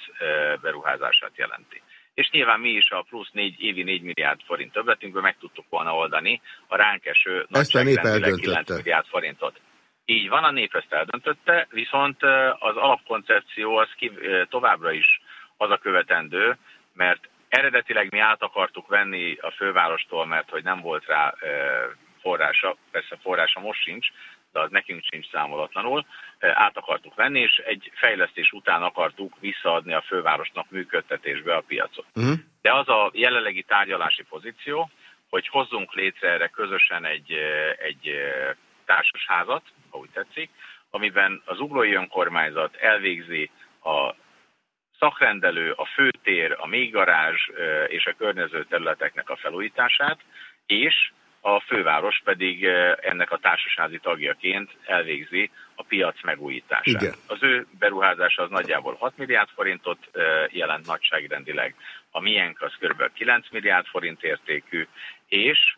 beruházását jelenti. És nyilván mi is a plusz 4, évi 4 milliárd forint többletünkből meg tudtuk volna oldani a ránk eső nagyságrendileg 9 milliárd forintot. Így van, a nép ezt eldöntötte, viszont az alapkoncepció az ki, továbbra is az a követendő, mert eredetileg mi át akartuk venni a fővárostól, mert hogy nem volt rá forrása, persze forrása most sincs, de az nekünk sincs számolatlanul, át akartuk venni, és egy fejlesztés után akartuk visszaadni a fővárosnak működtetésbe a piacot. Uh-huh. De az a jelenlegi tárgyalási pozíció, hogy hozzunk létre erre közösen egy, egy társasházat, ha úgy tetszik, amiben az uglói önkormányzat elvégzi a szakrendelő, a főtér, a mélygarázs és a környező területeknek a felújítását, és a főváros pedig ennek a társasházi tagjaként elvégzi a piac megújítását. Igen. Az ő beruházása az nagyjából 6 milliárd forintot jelent nagyságrendileg, a miénk az kb. 9 milliárd forint értékű, és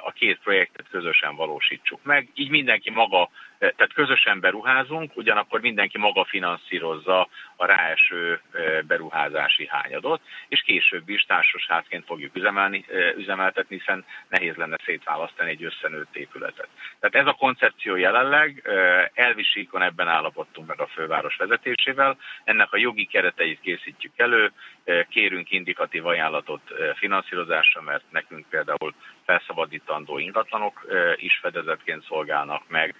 a két projektet közösen valósítsuk meg. Így mindenki maga tehát közösen beruházunk, ugyanakkor mindenki maga finanszírozza a ráeső beruházási hányadot, és később is társasházként fogjuk üzemelni, üzemeltetni, hiszen nehéz lenne szétválasztani egy összenőtt épületet. Tehát ez a koncepció jelenleg, elvisíkon ebben állapodtunk meg a főváros vezetésével, ennek a jogi kereteit készítjük elő, kérünk indikatív ajánlatot finanszírozásra, mert nekünk például felszabadítandó ingatlanok is fedezetként szolgálnak meg,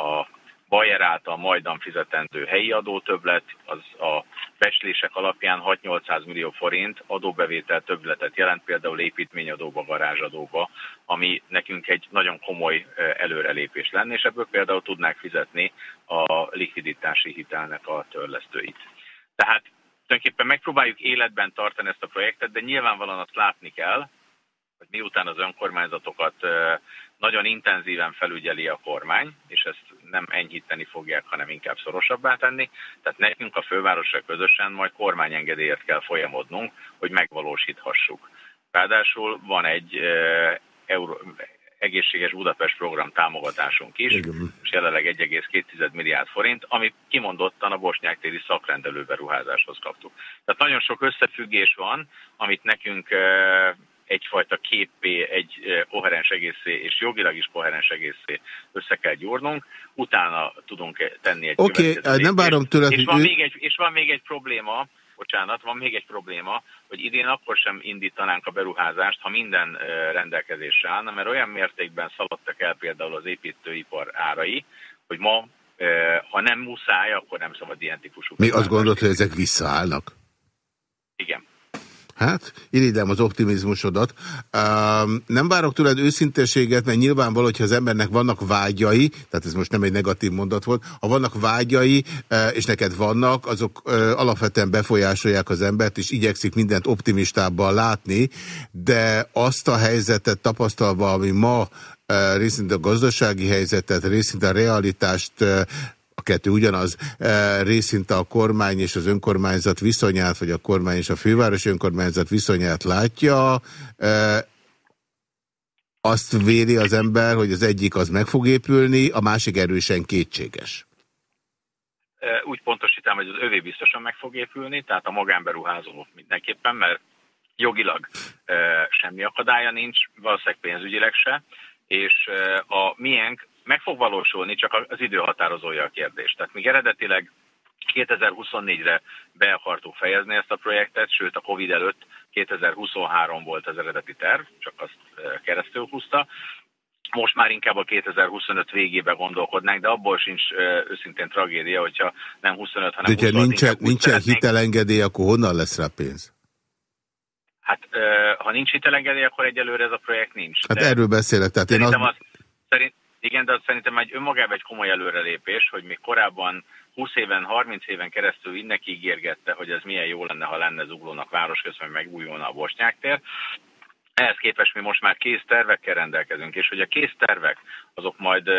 a Bayer által majdan fizetendő helyi adótöbblet, az a becslések alapján 6-800 millió forint adóbevétel többletet jelent, például építményadóba, garázsadóba, ami nekünk egy nagyon komoly előrelépés lenne, és ebből például tudnák fizetni a likviditási hitelnek a törlesztőit. Tehát tulajdonképpen megpróbáljuk életben tartani ezt a projektet, de nyilvánvalóan azt látni kell, hogy miután az önkormányzatokat nagyon intenzíven felügyeli a kormány, és ezt nem enyhíteni fogják, hanem inkább szorosabbá tenni. Tehát nekünk a fővárosra közösen majd kormányengedélyet kell folyamodnunk, hogy megvalósíthassuk. Ráadásul van egy Euró, egészséges Budapest program támogatásunk is, Igen. és jelenleg 1,2 milliárd forint, ami kimondottan a bosnyák téri szakrendelő beruházáshoz kaptuk. Tehát nagyon sok összefüggés van, amit nekünk egyfajta képé, egy koherens egészé, és jogilag is koherens egészé össze kell gyúrnunk, utána tudunk tenni egy Oké, okay, nem várom tőled, és, van még egy, és van még egy probléma, bocsánat, van még egy probléma, hogy idén akkor sem indítanánk a beruházást, ha minden rendelkezésre állna, mert olyan mértékben szaladtak el például az építőipar árai, hogy ma, ha nem muszáj, akkor nem szabad ilyen típusú. Mi azt gondolod, hogy ezek visszaállnak? Igen. Hát, irigylem az optimizmusodat. Um, nem várok tőled őszinteséget, mert nyilvánvaló, hogyha az embernek vannak vágyai, tehát ez most nem egy negatív mondat volt, ha vannak vágyai, és neked vannak, azok alapvetően befolyásolják az embert, és igyekszik mindent optimistábban látni, de azt a helyzetet tapasztalva, ami ma részint a gazdasági helyzetet, részint a realitást a kettő ugyanaz, e, részint a kormány és az önkormányzat viszonyát, vagy a kormány és a fővárosi önkormányzat viszonyát látja, e, azt véli az ember, hogy az egyik az meg fog épülni, a másik erősen kétséges. E, úgy pontosítom, hogy az övé biztosan meg fog épülni, tehát a magánberuházó mindenképpen, mert jogilag semmi akadálya nincs, valószínűleg pénzügyileg se, és a miénk meg fog valósulni, csak az idő határozója a kérdés. Tehát még eredetileg 2024-re be akartuk fejezni ezt a projektet, sőt a Covid előtt 2023 volt az eredeti terv, csak azt keresztül húzta. Most már inkább a 2025 végébe gondolkodnánk, de abból sincs őszintén tragédia, hogyha nem 25, hanem de 25. nincsen, nincsen hitelengedély, akkor honnan lesz rá pénz? Hát ha nincs hitelengedély, akkor egyelőre ez a projekt nincs. Hát de erről beszélek. Tehát én az... az szerint, igen, de szerintem egy önmagában egy komoly előrelépés, hogy még korábban 20 éven, 30 éven keresztül innek ígérgette, hogy ez milyen jó lenne, ha lenne Zuglónak városközben, megújulna a Bosnyák Ehhez képest mi most már kész tervekkel rendelkezünk, és hogy a kész tervek azok majd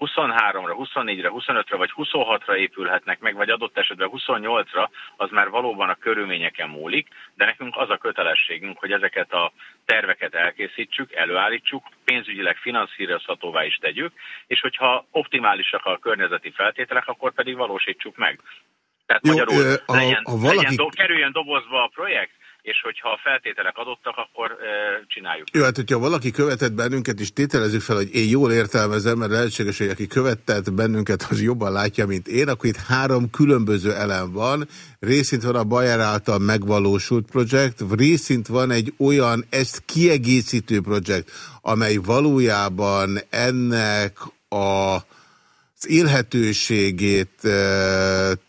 23-ra, 24-re, 25-re vagy 26-ra épülhetnek meg, vagy adott esetben 28-ra, az már valóban a körülményeken múlik, de nekünk az a kötelességünk, hogy ezeket a terveket elkészítsük, előállítsuk, pénzügyileg finanszírozhatóvá is tegyük, és hogyha optimálisak a környezeti feltételek, akkor pedig valósítsuk meg. Tehát Jó, magyarul a, legyen, a valaki... legyen do, kerüljön dobozba a projekt, és hogyha a feltételek adottak, akkor csináljuk. Jó, hát hogyha valaki követett bennünket, és tételezzük fel, hogy én jól értelmezem, mert lehetséges, hogy aki követett bennünket, az jobban látja, mint én, akkor itt három különböző elem van. Részint van a Bayer által megvalósult projekt, részint van egy olyan ezt kiegészítő projekt, amely valójában ennek a élhetőségét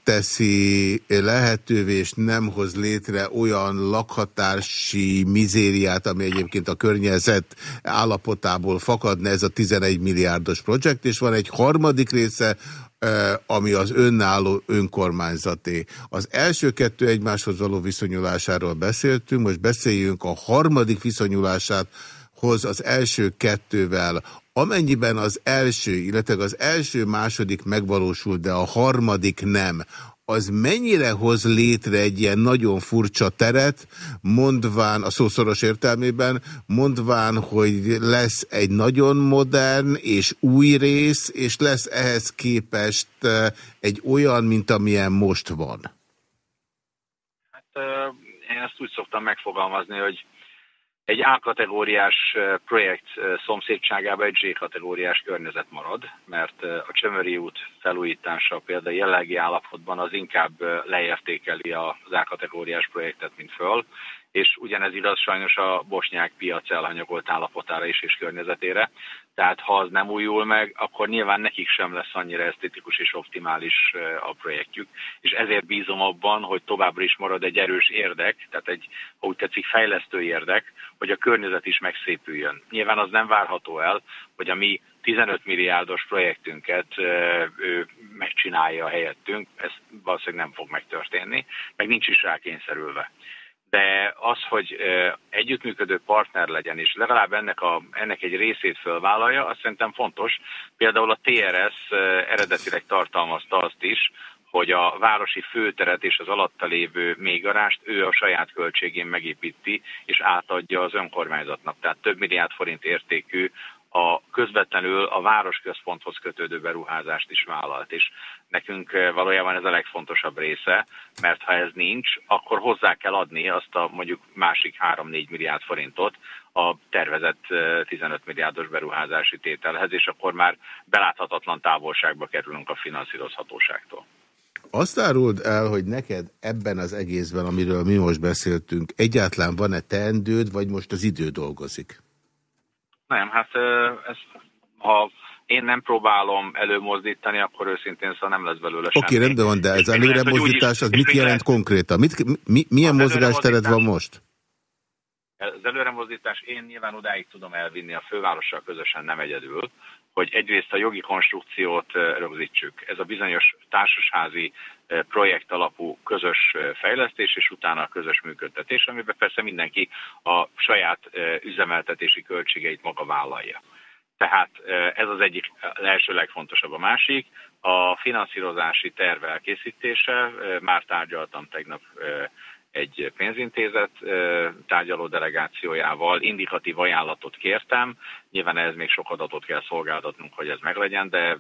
teszi lehetővé, és nem hoz létre olyan lakhatási mizériát, ami egyébként a környezet állapotából fakadna, ez a 11 milliárdos projekt, és van egy harmadik része, ami az önálló önkormányzaté. Az első kettő egymáshoz való viszonyulásáról beszéltünk, most beszéljünk a harmadik viszonyulását, hoz az első kettővel, Amennyiben az első, illetve az első-második megvalósul, de a harmadik nem, az mennyire hoz létre egy ilyen nagyon furcsa teret, mondván a szószoros értelmében, mondván, hogy lesz egy nagyon modern és új rész, és lesz ehhez képest egy olyan, mint amilyen most van? Hát én ezt úgy szoktam megfogalmazni, hogy egy A-kategóriás projekt szomszédságában egy Z-kategóriás környezet marad, mert a Csömöri út felújítása például jelenlegi állapotban az inkább leértékeli az A-kategóriás projektet, mint föl, és ugyanez igaz sajnos a bosnyák piac elhanyagolt állapotára is és környezetére. Tehát ha az nem újul meg, akkor nyilván nekik sem lesz annyira esztetikus és optimális a projektjük, és ezért bízom abban, hogy továbbra is marad egy erős érdek, tehát egy, ha úgy tetszik, fejlesztő érdek, hogy a környezet is megszépüljön. Nyilván az nem várható el, hogy a mi 15 milliárdos projektünket ő megcsinálja helyettünk, ez valószínűleg nem fog megtörténni, meg nincs is rá kényszerülve de az, hogy együttműködő partner legyen, és legalább ennek, a, ennek egy részét fölvállalja, azt szerintem fontos. Például a TRS eredetileg tartalmazta azt is, hogy a városi főteret és az alatta lévő mélygarást ő a saját költségén megépíti, és átadja az önkormányzatnak. Tehát több milliárd forint értékű a közvetlenül a városközponthoz kötődő beruházást is vállalt. És nekünk eh, valójában ez a legfontosabb része, mert ha ez nincs, akkor hozzá kell adni azt a mondjuk másik 3-4 milliárd forintot a tervezett 15 eh, milliárdos beruházási tételhez, és akkor már beláthatatlan távolságba kerülünk a finanszírozhatóságtól. Azt áruld el, hogy neked ebben az egészben, amiről mi most beszéltünk, egyáltalán van-e teendőd, vagy most az idő dolgozik? Nem, hát ez, ha én nem próbálom előmozdítani, akkor őszintén szóval nem lesz belőle semmi. Oké, okay, rendben van, de ez előremozdítás, az mit jelent konkrétan? Mit, mi, milyen mozgástered van most? Az előremozdítás én nyilván odáig tudom elvinni a fővárossal közösen, nem egyedül, hogy egyrészt a jogi konstrukciót rögzítsük. Ez a bizonyos társasházi projekt alapú közös fejlesztés, és utána a közös működtetés, amiben persze mindenki a saját üzemeltetési költségeit maga vállalja. Tehát ez az egyik első legfontosabb. A másik, a finanszírozási terv elkészítése. Már tárgyaltam tegnap egy pénzintézet tárgyaló delegációjával indikatív ajánlatot kértem. Nyilván ez még sok adatot kell szolgáltatnunk, hogy ez meglegyen, de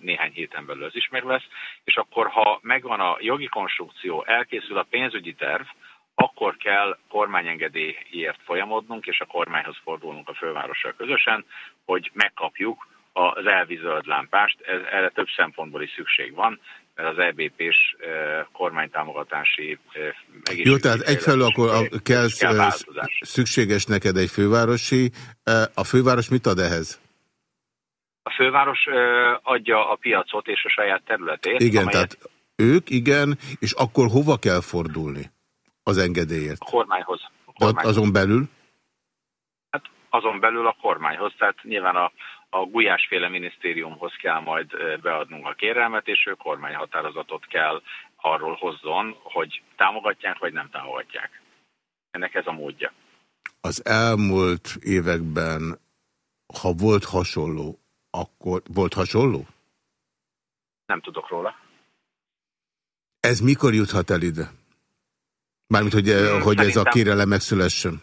néhány héten belül ez is meg lesz. És akkor, ha megvan a jogi konstrukció, elkészül a pénzügyi terv, akkor kell kormányengedélyért folyamodnunk, és a kormányhoz fordulnunk a fővárossal közösen, hogy megkapjuk az elvi zöld lámpást. Ez, erre több szempontból is szükség van mert az EBP-s kormánytámogatási Jó, tehát egyfelől akkor a, kell, kell szükséges neked egy fővárosi. A főváros mit ad ehhez? A főváros adja a piacot és a saját területét. Igen, amelyet... tehát ők igen, és akkor hova kell fordulni az engedélyért? A kormányhoz. A kormányhoz. azon belül? Hát azon belül a kormányhoz, tehát nyilván a a Gulyásféle minisztériumhoz kell majd beadnunk a kérelmet, és ő kormányhatározatot kell arról hozzon, hogy támogatják vagy nem támogatják. Ennek ez a módja. Az elmúlt években, ha volt hasonló, akkor volt hasonló? Nem tudok róla. Ez mikor juthat el ide? Mármint, hogy, hmm, hogy ez a kérelem megszülessen?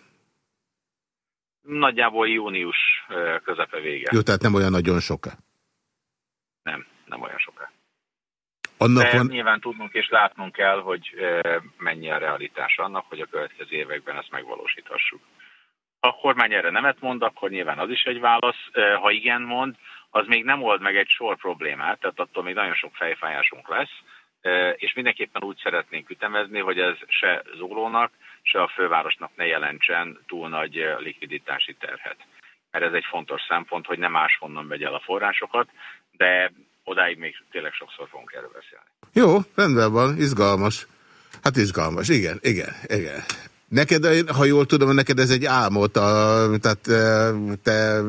Nagyjából június közepe vége. Jó, tehát nem olyan nagyon soká. Nem, nem olyan soká. Annak De van... nyilván tudnunk és látnunk kell, hogy mennyi a realitás annak, hogy a következő években ezt megvalósíthassuk. Ha a kormány erre nemet mond, akkor nyilván az is egy válasz. Ha igen mond, az még nem old meg egy sor problémát, tehát attól még nagyon sok fejfájásunk lesz, és mindenképpen úgy szeretnénk ütemezni, hogy ez se Zólónak, se a fővárosnak ne jelentsen túl nagy likviditási terhet. Mert ez egy fontos szempont, hogy nem máshonnan megy el a forrásokat, de odáig még tényleg sokszor fogunk erről beszélni. Jó, rendben van, izgalmas. Hát izgalmas, igen, igen, igen. Neked, ha jól tudom, neked ez egy álmot, a, tehát te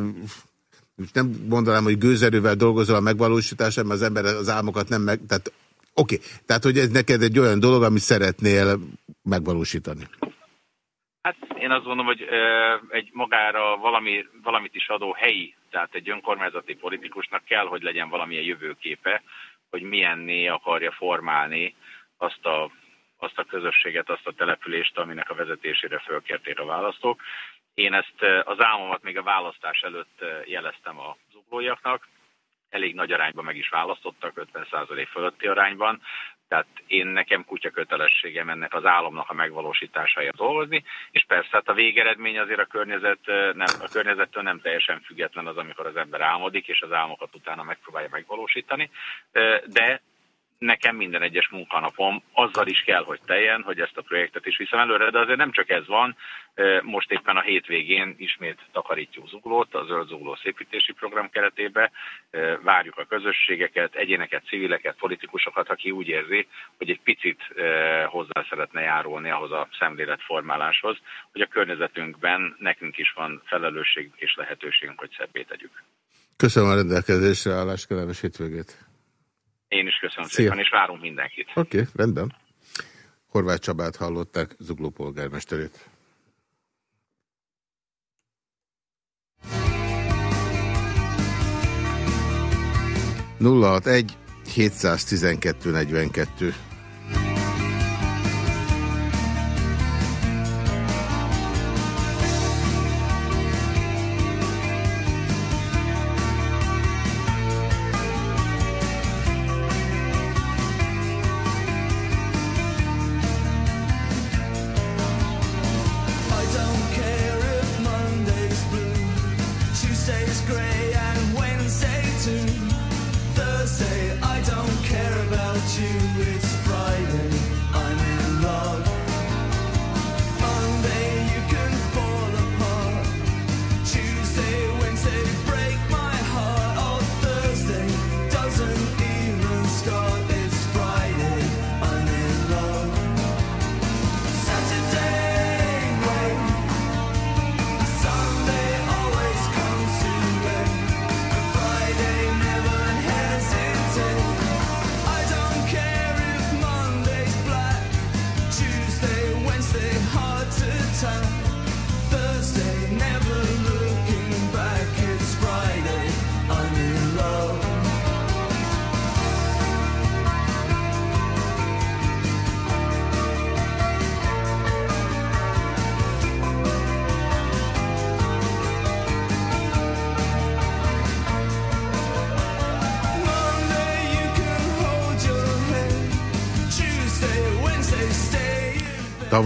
nem mondanám, hogy gőzerővel dolgozol a megvalósításán, mert az ember az álmokat nem meg... Tehát Oké, okay. tehát hogy ez neked egy olyan dolog, amit szeretnél megvalósítani. Hát én azt gondolom, hogy egy magára valami, valamit is adó helyi, tehát egy önkormányzati politikusnak kell, hogy legyen valamilyen jövőképe, hogy milyenné akarja formálni azt a, azt a közösséget, azt a települést, aminek a vezetésére fölkérték a választók. Én ezt az álmomat még a választás előtt jeleztem a zuglóiaknak, elég nagy arányban meg is választottak, 50% fölötti arányban, tehát én nekem kutya kötelességem ennek az álomnak a megvalósításáért dolgozni, és persze hát a végeredmény azért a, környezet, nem, a környezettől nem teljesen független az, amikor az ember álmodik, és az álmokat utána megpróbálja megvalósítani, de nekem minden egyes munkanapom azzal is kell, hogy teljen, hogy ezt a projektet is viszem előre, de azért nem csak ez van. Most éppen a hétvégén ismét takarítjuk zuglót, a Zöld Zugló szépítési program keretébe. Várjuk a közösségeket, egyéneket, civileket, politikusokat, aki úgy érzi, hogy egy picit hozzá szeretne járulni ahhoz a szemléletformáláshoz, hogy a környezetünkben nekünk is van felelősségünk és lehetőségünk, hogy szebbé tegyük. Köszönöm a rendelkezésre állás, kellemes hétvégét! Én is köszönöm Szia. szépen, és várunk mindenkit. Oké, okay, rendben. Horváth Csabát hallották, Zugló polgármesterét. Nulla egy 712 42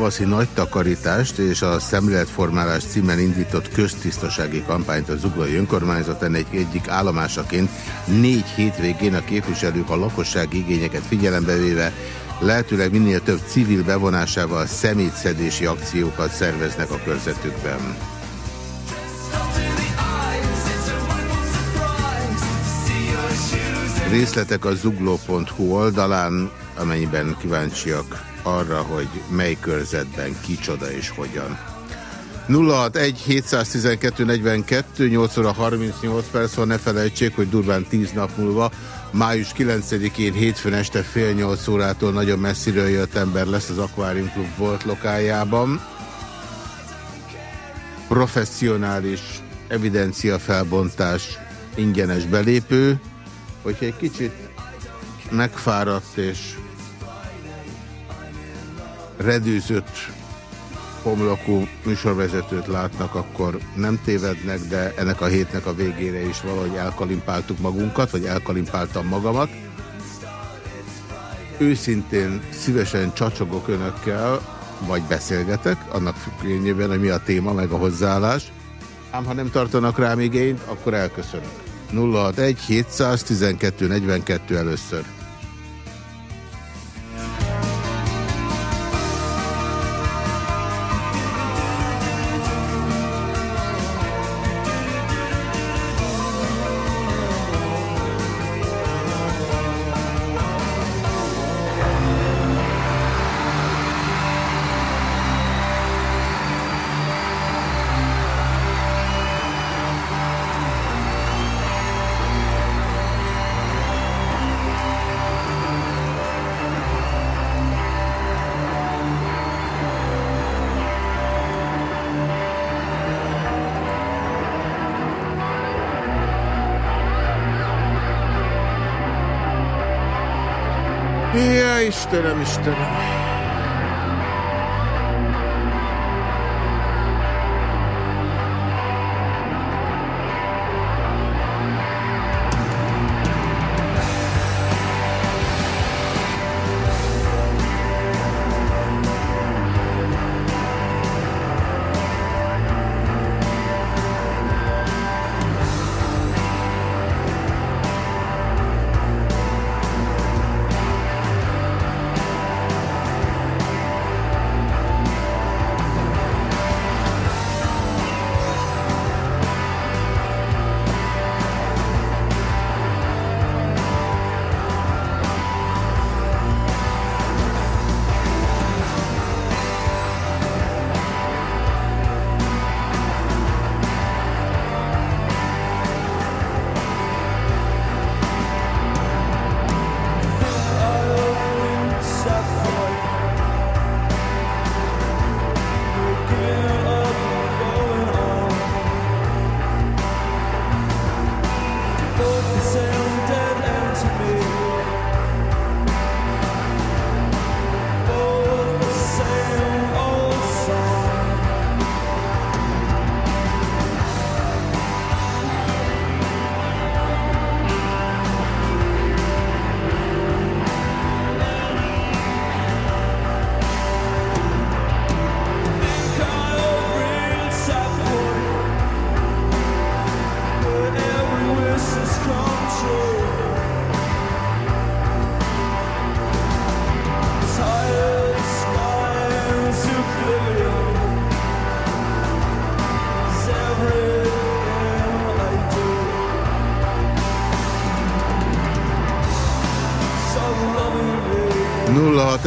tavaszi nagy takarítást és a szemléletformálás címen indított köztisztasági kampányt a Zuglai Önkormányzat ennek egyik állomásaként négy hétvégén a képviselők a lakosság igényeket figyelembe véve lehetőleg minél több civil bevonásával szemétszedési akciókat szerveznek a körzetükben. Részletek a zugló.hu oldalán, amennyiben kíváncsiak arra, hogy mely körzetben kicsoda és hogyan. 061 712 42 8 óra 38 perc van, ne felejtsék, hogy durván 10 nap múlva, május 9-én hétfőn este fél 8 órától nagyon messziről jött ember lesz az Aquarium Club volt lokájában. Evidencia felbontás, ingyenes belépő, hogyha egy kicsit megfáradt és redőzött homlokú műsorvezetőt látnak, akkor nem tévednek, de ennek a hétnek a végére is valahogy elkalimpáltuk magunkat, vagy elkalimpáltam magamat. Őszintén szívesen csacsogok önökkel, vagy beszélgetek, annak függvényében, hogy mi a téma, meg a hozzáállás. Ám ha nem tartanak rám igényt, akkor elköszönök. 061 712 42 először.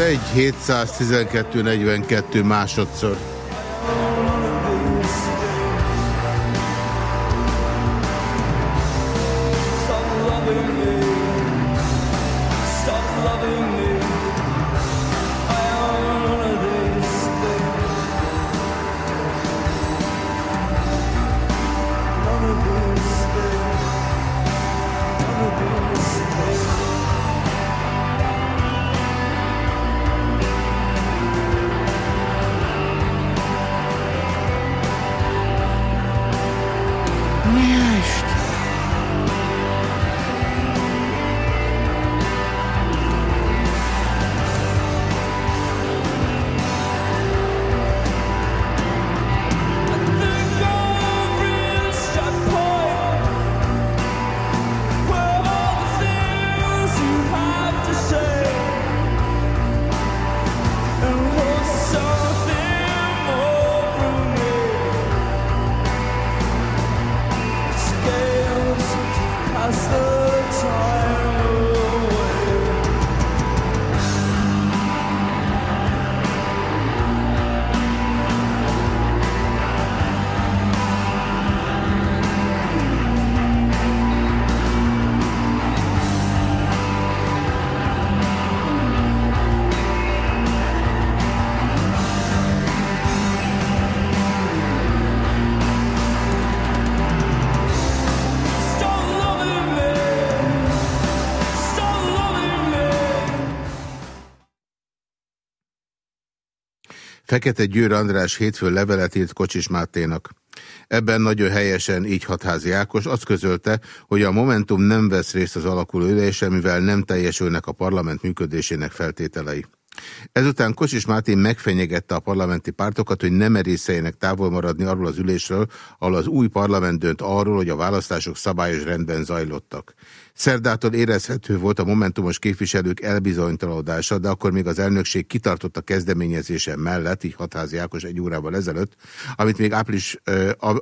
711 712 42 másodszor. Nicht. Fekete Győr András hétfőn levelet írt Kocsis Máténak. Ebben nagyon helyesen így hatházi Ákos azt közölte, hogy a Momentum nem vesz részt az alakuló ülésen, mivel nem teljesülnek a parlament működésének feltételei. Ezután Kocsis Máté megfenyegette a parlamenti pártokat, hogy nem merészeljenek távol maradni arról az ülésről, ahol az új parlament dönt arról, hogy a választások szabályos rendben zajlottak. Szerdától érezhető volt a momentumos képviselők elbizonytalanodása, de akkor még az elnökség kitartott a kezdeményezése mellett, így hatházi Ákos egy órával ezelőtt, amit még április,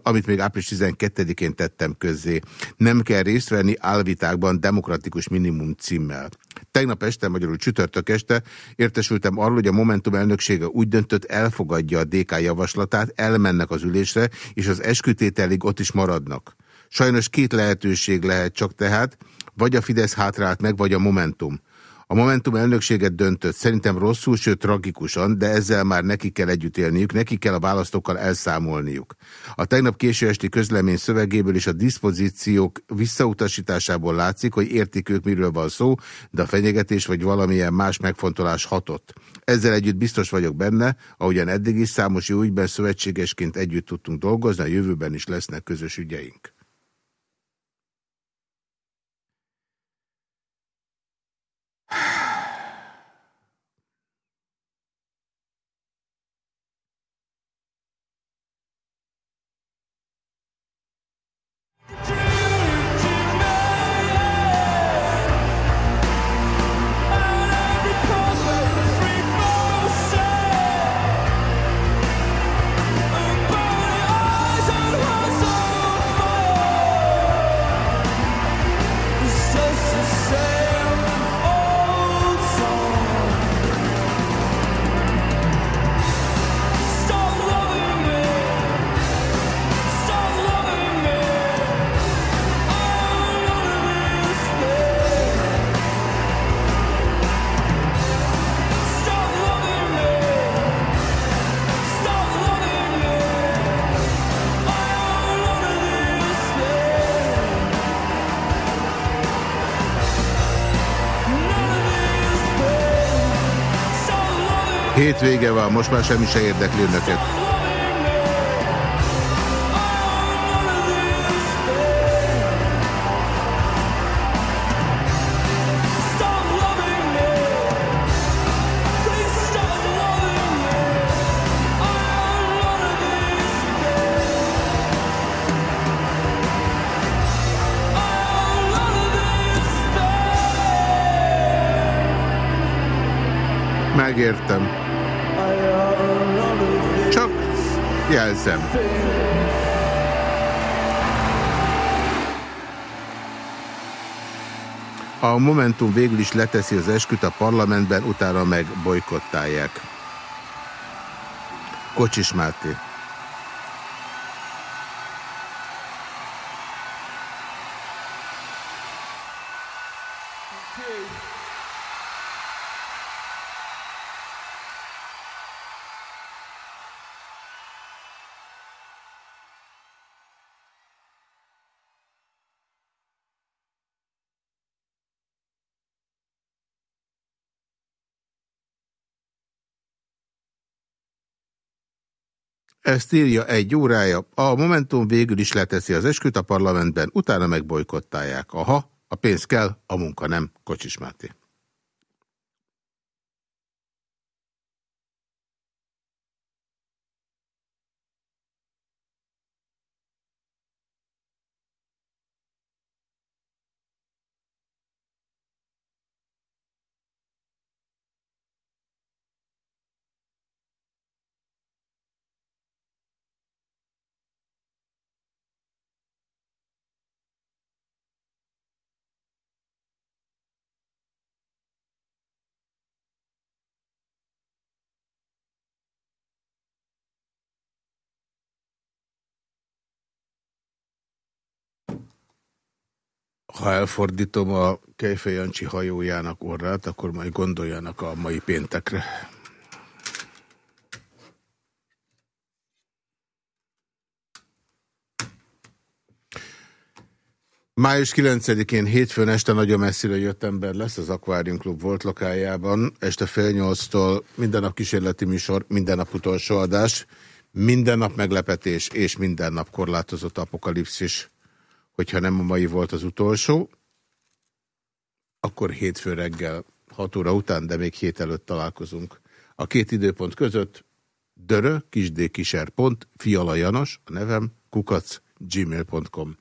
amit még április 12-én tettem közzé. Nem kell részt venni álvitákban demokratikus minimum címmel. Tegnap este, magyarul csütörtök este értesültem arról, hogy a Momentum elnöksége úgy döntött, elfogadja a DK javaslatát, elmennek az ülésre, és az eskütételig ott is maradnak. Sajnos két lehetőség lehet csak tehát, vagy a Fidesz hátrált meg, vagy a Momentum. A Momentum elnökséget döntött, szerintem rosszul, sőt tragikusan, de ezzel már neki kell együtt élniük, neki kell a választókkal elszámolniuk. A tegnap késő esti közlemény szövegéből és a diszpozíciók visszautasításából látszik, hogy értik ők miről van szó, de a fenyegetés vagy valamilyen más megfontolás hatott. Ezzel együtt biztos vagyok benne, ahogyan eddig is számos jó ügyben szövetségesként együtt tudtunk dolgozni, a jövőben is lesznek közös ügyeink. Hét vége van, most már semmi se érdekli önöket. Momentum végül is leteszi az esküt a parlamentben, utána meg bolykottálják. Kocsis Máté. Ezt írja egy órája. A Momentum végül is leteszi az esküt a parlamentben, utána megbolykottálják. Aha, a pénz kell, a munka nem. Kocsis Máté. Ha elfordítom a Kejfej Jancsi hajójának orrát, akkor majd gondoljanak a mai péntekre. Május 9-én hétfőn este nagyon messzire jött ember lesz az Aquarium Club volt lokájában. Este fél nyolctól minden nap kísérleti műsor, minden nap utolsó adás, minden nap meglepetés és minden nap korlátozott apokalipszis hogyha nem a mai volt az utolsó, akkor hétfő reggel 6 óra után, de még hét előtt találkozunk. A két időpont között dörö, kisdkiser.fialajanos, a nevem, kukac, gmail.com.